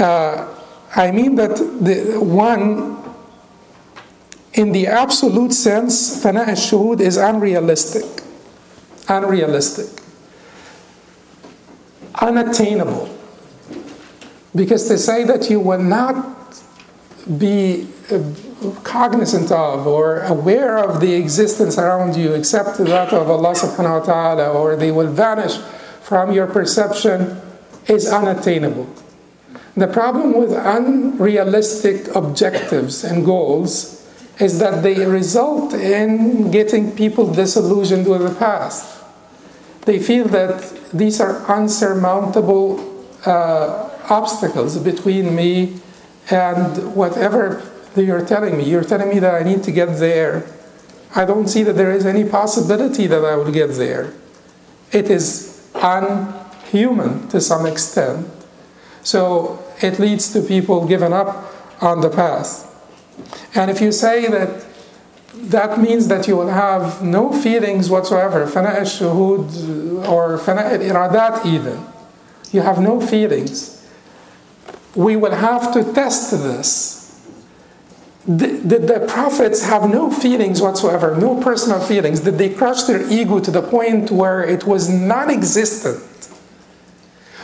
Uh, I mean that the one in the absolute sense, fana al-shuhud is unrealistic. Unrealistic. Unattainable. Because to say that you will not be uh, cognizant of or aware of the existence around you except that of Allah subhanahu wa ta'ala or they will vanish from your perception is unattainable. The problem with unrealistic objectives and goals is that they result in getting people disillusioned with the past. They feel that these are unsurmountable uh, obstacles between me and whatever you're telling me. You're telling me that I need to get there. I don't see that there is any possibility that I will get there. It is unhuman to some extent. So it leads to people giving up on the path. And if you say that that means that you will have no feelings whatsoever, fana al-shuhud or fana al-iradat even. You have no feelings. We will have to test this. Did the prophets have no feelings whatsoever, no personal feelings? Did they crush their ego to the point where it was non existent?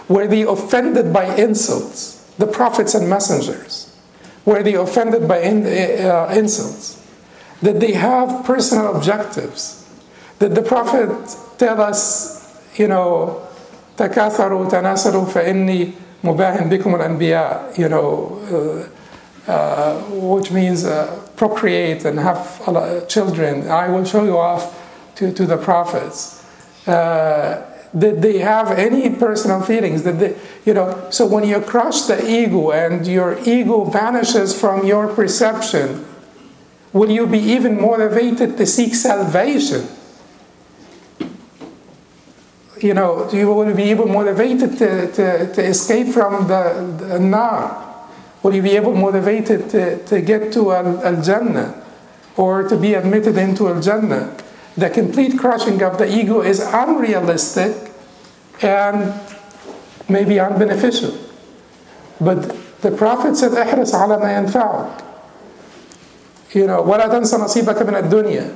Were they offended by insults, the prophets and messengers? Were they offended by in, uh, insults? Did they have personal objectives? Did the Prophet tell us, you know, تكاثروا تناسلوا فإني مباهن بكم الأنبياء, you know, uh, uh, which means uh, procreate and have children. I will show you off to, to the prophets. did they have any personal feelings? Did they, you know, so when you crush the ego and your ego vanishes from your perception, will you be even motivated to seek salvation? you know, you will be able motivated to, to, to escape from the, the nar? Will you be able motivated to, to get to al, al Jannah or to be admitted into al Jannah? The complete crushing of the ego is unrealistic and maybe unbeneficial. But the Prophet said, احرص على ما ينفعك. You know, ولا تنسى نصيبك من الدنيا.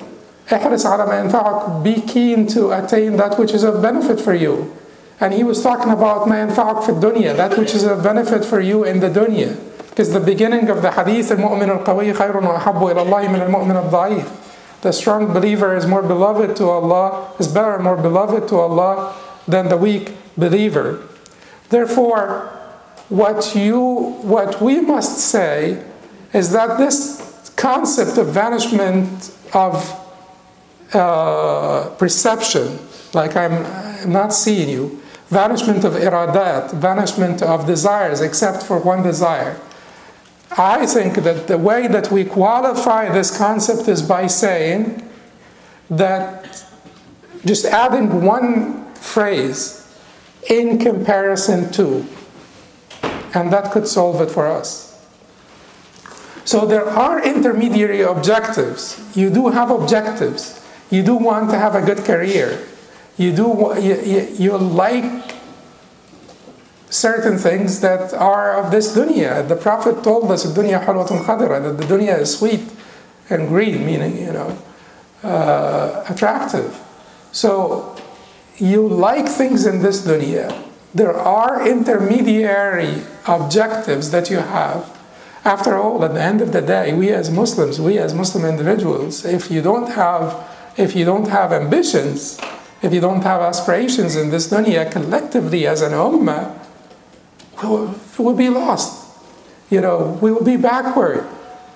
احرص على ما ينفعك. Be keen to attain that which is of benefit for you. And he was talking about ما ينفعك في الدنيا, that which is of benefit for you in the dunya. Because the beginning of the hadith, المؤمن القوي خير وأحب إلى الله من المؤمن الضعيف. The strong believer is more beloved to Allah, is better more beloved to Allah than the weak believer. Therefore, what you what we must say is that this concept of vanishment of uh, perception, like I'm, I'm not seeing you, vanishment of iradat, vanishment of desires, except for one desire. I think that the way that we qualify this concept is by saying that just adding one phrase in comparison to, and that could solve it for us. So there are intermediary objectives. You do have objectives. You do want to have a good career. You do you, you, you like certain things that are of this dunya. The Prophet told us, "Dunya halwatun khadira," that the dunya is sweet and green, meaning you know, uh, attractive. So you like things in this dunya. There are intermediary objectives that you have. After all, at the end of the day, we as Muslims, we as Muslim individuals, if you don't have, if you don't have ambitions, if you don't have aspirations in this dunya collectively as an ummah, we'll, be lost. You know, we will be backward.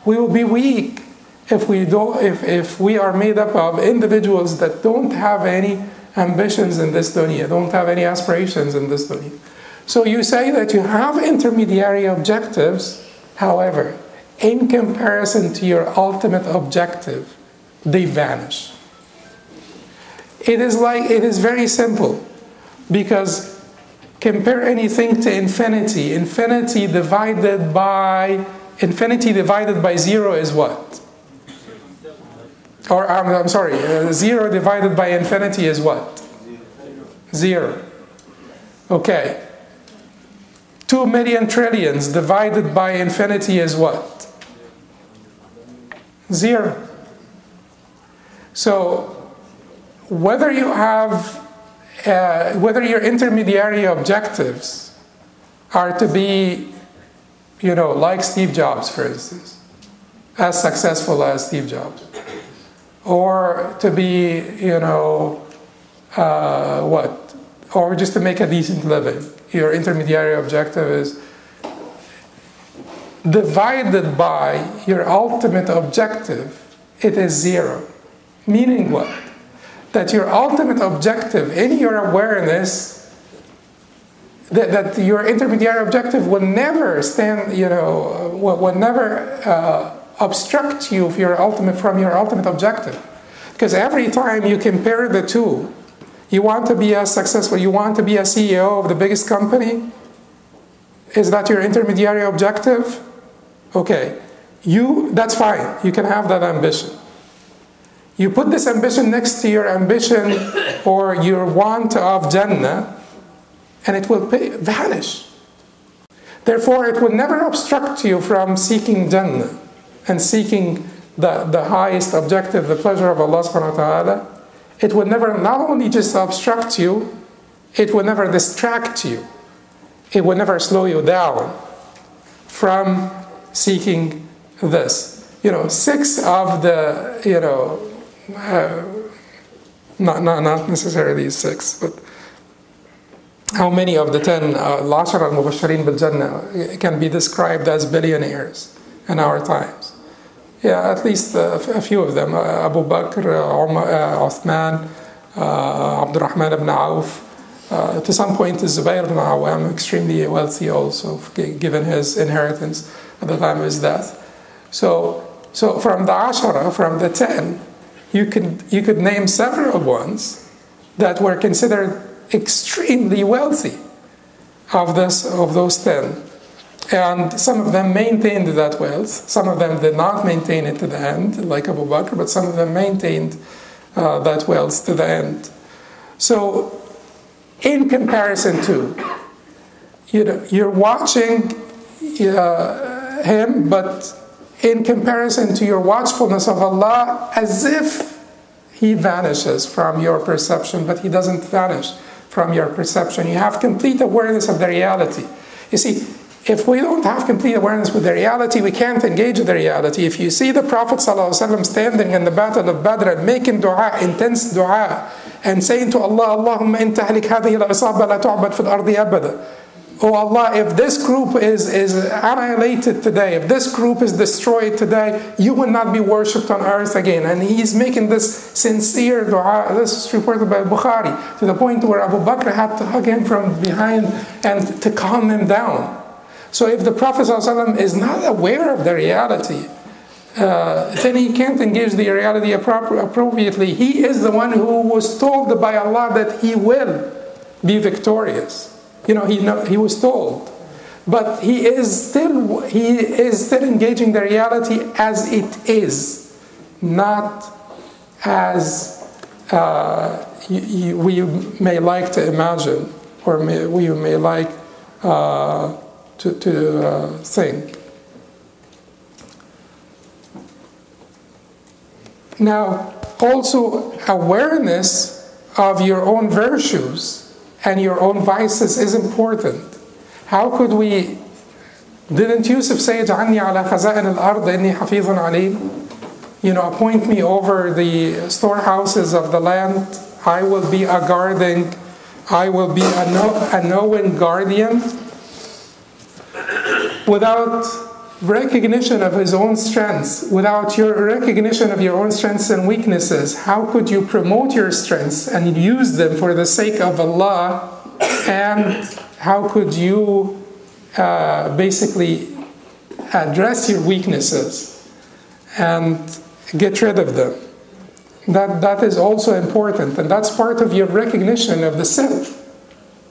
We will be weak if we don't. If, if we are made up of individuals that don't have any ambitions in this dunya, don't have any aspirations in this dunya. So you say that you have intermediary objectives, however, in comparison to your ultimate objective, they vanish. It is like it is very simple because compare anything to infinity. Infinity divided by infinity divided by zero is what? Or I'm, I'm sorry, uh, zero divided by infinity is what? Zero. Okay. Two million trillions divided by infinity is what? Zero. So, whether you have, uh, whether your intermediary objectives are to be, you know, like Steve Jobs, for instance, as successful as Steve Jobs, or to be, you know, uh, what, or just to make a decent living. Your intermediary objective is divided by your ultimate objective, it is zero. Meaning what? That your ultimate objective in your awareness, that, that your intermediary objective will never stand, you know, will, will never uh, obstruct you your ultimate, from your ultimate objective. Because every time you compare the two, you want to be as successful, you want to be a CEO of the biggest company, is that your intermediary objective? Okay, you that's fine. You can have that ambition. You put this ambition next to your ambition or your want of Jannah, and it will vanish. Therefore, it will never obstruct you from seeking Jannah and seeking the, the highest objective, the pleasure of Allah subhanahu wa ta'ala. It will never not only just obstruct you, it will never distract you. It will never slow you down from seeking this. You know, six of the, you know, uh, not, not, not necessarily six, but how many of the ten Lashar al Mubashirin bil Jannah can be described as billionaires in our times? Yeah, at least uh, a few of them uh, Abu Bakr, uh, Umar, uh, Uthman, uh, Abdurrahman ibn Auf. Uh, to some point, Zubayr ibn Awam, extremely wealthy also, given his inheritance at the time of his death. So, so from the Ashara, from the ten, you could, you could name several ones that were considered extremely wealthy of this of those ten. And some of them maintained that wealth. Some of them did not maintain it to the end, like Abu Bakr, but some of them maintained uh, that wealth to the end. So, in comparison to, you know, you're watching uh, him, but in comparison to your watchfulness of Allah, as if he vanishes from your perception, but he doesn't vanish from your perception. You have complete awareness of the reality. You see, if we don't have complete awareness with the reality, we can't engage with the reality. If you see the Prophet ﷺ standing in the battle of Badr and making dua, intense dua, and saying to Allah, Allahumma in tahlik hadhihi al-isaba la tu'bad fil ardi abada. Oh Allah, if this group is, is annihilated today, if this group is destroyed today, you will not be worshipped on earth again. And he's making this sincere dua. This is reported by Bukhari, to the point where Abu Bakr had to hug him from behind and to calm him down. So if the Prophet ﷺ is not aware of the reality, uh, then he can't engage the reality appropriately. He is the one who was told by Allah that he will be victorious. You know, he, he was told. But he is still he is still engaging the reality as it is, not as uh, we may like to imagine or may, we may like uh, to, to uh, think. Now, also awareness of your own virtues and your own vices is important. How could we? Didn't Yusuf say, "Ja'alni ala khaza'in al-ard inni hafizun alim"? You know, appoint me over the storehouses of the land. I will be a guarding. I will be a, know, a knowing guardian. Without recognition of his own strengths, without your recognition of your own strengths and weaknesses, how could you promote your strengths and use them for the sake of Allah? And how could you uh, basically address your weaknesses and get rid of them? That, that is also important, and that's part of your recognition of the self,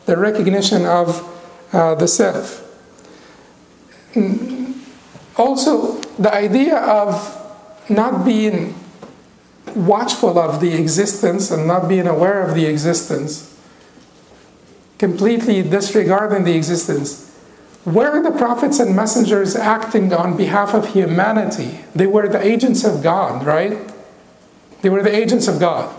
the recognition of uh, the self. Also, the idea of not being watchful of the existence and not being aware of the existence, completely disregarding the existence. Were the prophets and messengers acting on behalf of humanity? They were the agents of God, right? They were the agents of God.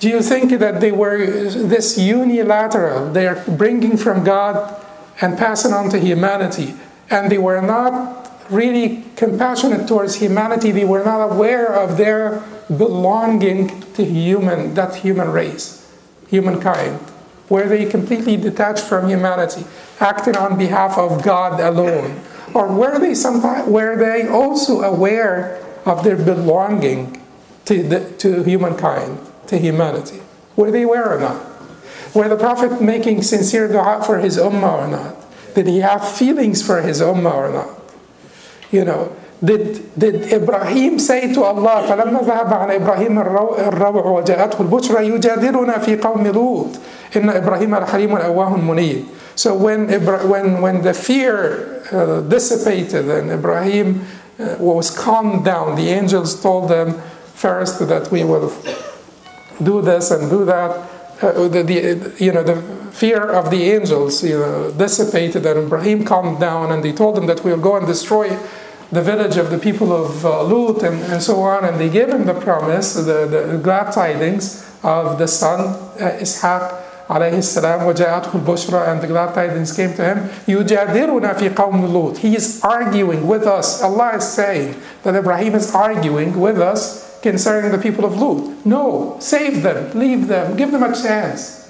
Do you think that they were this unilateral? They are bringing from God and passing on to humanity and they were not really compassionate towards humanity. They were not aware of their belonging to human, that human race, humankind. Were they completely detached from humanity, acting on behalf of God alone? Or were they sometimes were they also aware of their belonging to, the, to humankind, to humanity? Were they aware or not? Were the Prophet making sincere dua for his ummah or not? Did he have feelings for his ummah or not? You know, did, did Ibrahim say to Allah فلما ذهب عن إبراهيم الروع وجاءته البشرى يجادلنا في قوم لوط إن إبراهيم لحليم أواه منيب So when, when, when the fear uh, dissipated and Ibrahim uh, was calmed down, the angels told them first that we will do this and do that. Uh, the, the, you know, the fear of the angels you know, dissipated, and Ibrahim calmed down, and they told him that we'll go and destroy the village of the people of uh, Lut and, and so on. And they gave him the promise, the, the glad tidings of the son uh, Ishaq alayhi salam, وجاءته البشرى, and the glad tidings came to him. يجادلنا في قوم لوط. He is arguing with us. Allah is saying that Ibrahim is arguing with us concerning the people of Lut. No, save them, leave them, give them a chance.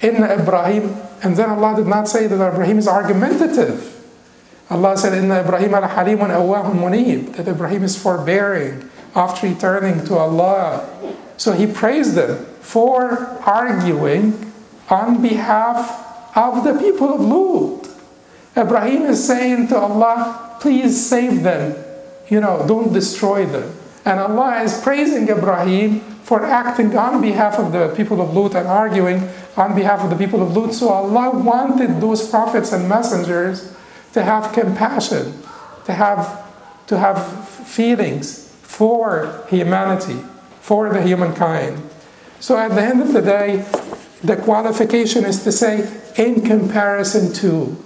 In Ibrahim, and then Allah did not say that Ibrahim is argumentative. Allah said, in Ibrahim al Halimun awahun munib, that Ibrahim is forbearing after returning to Allah. So he praised them for arguing on behalf of the people of Lut. Ibrahim is saying to Allah, please save them. You know, don't destroy them. And Allah is praising Ibrahim for acting on behalf of the people of Lut and arguing on behalf of the people of Lut. So Allah wanted those prophets and messengers to have compassion, to have, to have feelings for humanity, for the humankind. So at the end of the day, the qualification is to say, in comparison to.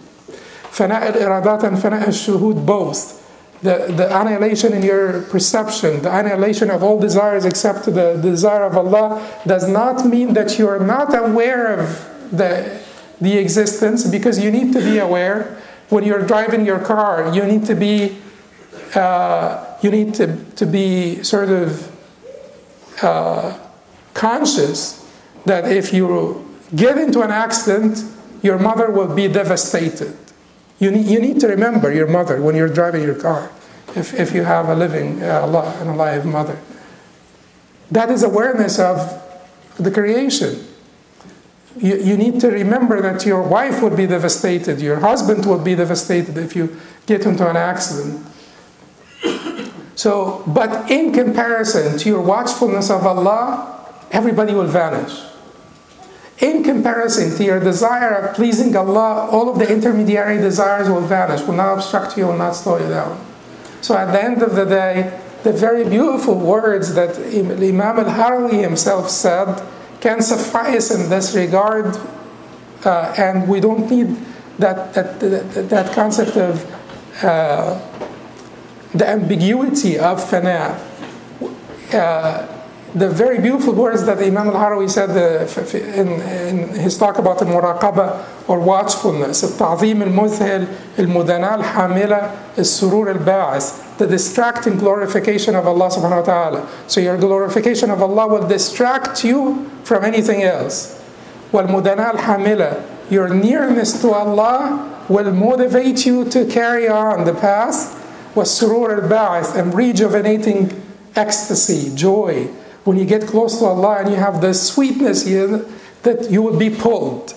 فناء الإرادات and فناء الشهود both. The, the annihilation in your perception, the annihilation of all desires except the desire of Allah, does not mean that you are not aware of the, the existence because you need to be aware. When you're driving your car, you need to be uh, you need to, to be sort of uh, conscious that if you get into an accident, your mother will be devastated. You need, you need to remember your mother when you're driving your car, if, if you have a living, uh, and alive mother. That is awareness of the creation. You, you need to remember that your wife would be devastated, your husband would be devastated if you get into an accident. So, but in comparison to your watchfulness of Allah, everybody will vanish. In comparison to your desire of pleasing Allah, all of the intermediary desires will vanish, will not obstruct you, will not slow you down. So at the end of the day, the very beautiful words that Imam al Harawi himself said can suffice in this regard, uh, and we don't need that, that, that, that concept of uh, the ambiguity of fana. Uh, the very beautiful words that Imam al-Harawi said uh, in, in, his talk about the muraqaba or watchfulness التعظيم المذهل المداناة الحاملة السرور الباعث the distracting glorification of Allah subhanahu wa ta'ala so your glorification of Allah will distract you from anything else والمداناة الحاملة your nearness to Allah will motivate you to carry on the path والسرور الباعث and rejuvenating ecstasy joy when you get close to Allah and you have the sweetness here, that you will be pulled.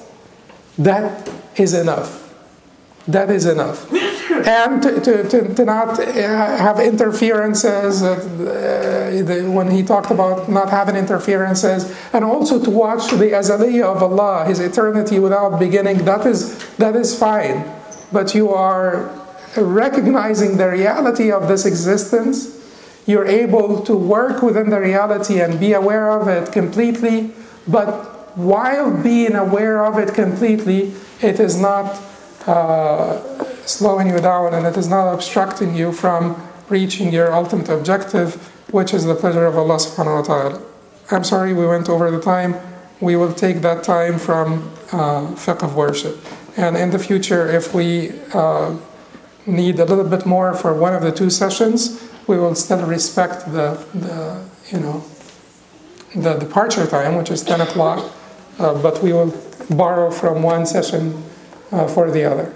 That is enough. That is enough. And to, to, to, to not have interferences, uh, the, when he talked about not having interferences, and also to watch the azaliyah of Allah, His eternity without beginning, that is, that is fine. But you are recognizing the reality of this existence you're able to work within the reality and be aware of it completely, but while being aware of it completely, it is not uh, slowing you down and it is not obstructing you from reaching your ultimate objective, which is the pleasure of Allah subhanahu wa ta'ala. I'm sorry we went over the time. We will take that time from uh, fiqh of worship. And in the future, if we uh, need a little bit more for one of the two sessions, we will still respect the, the you know, the departure time, which is 10 o'clock, uh, but we will borrow from one session uh, for the other.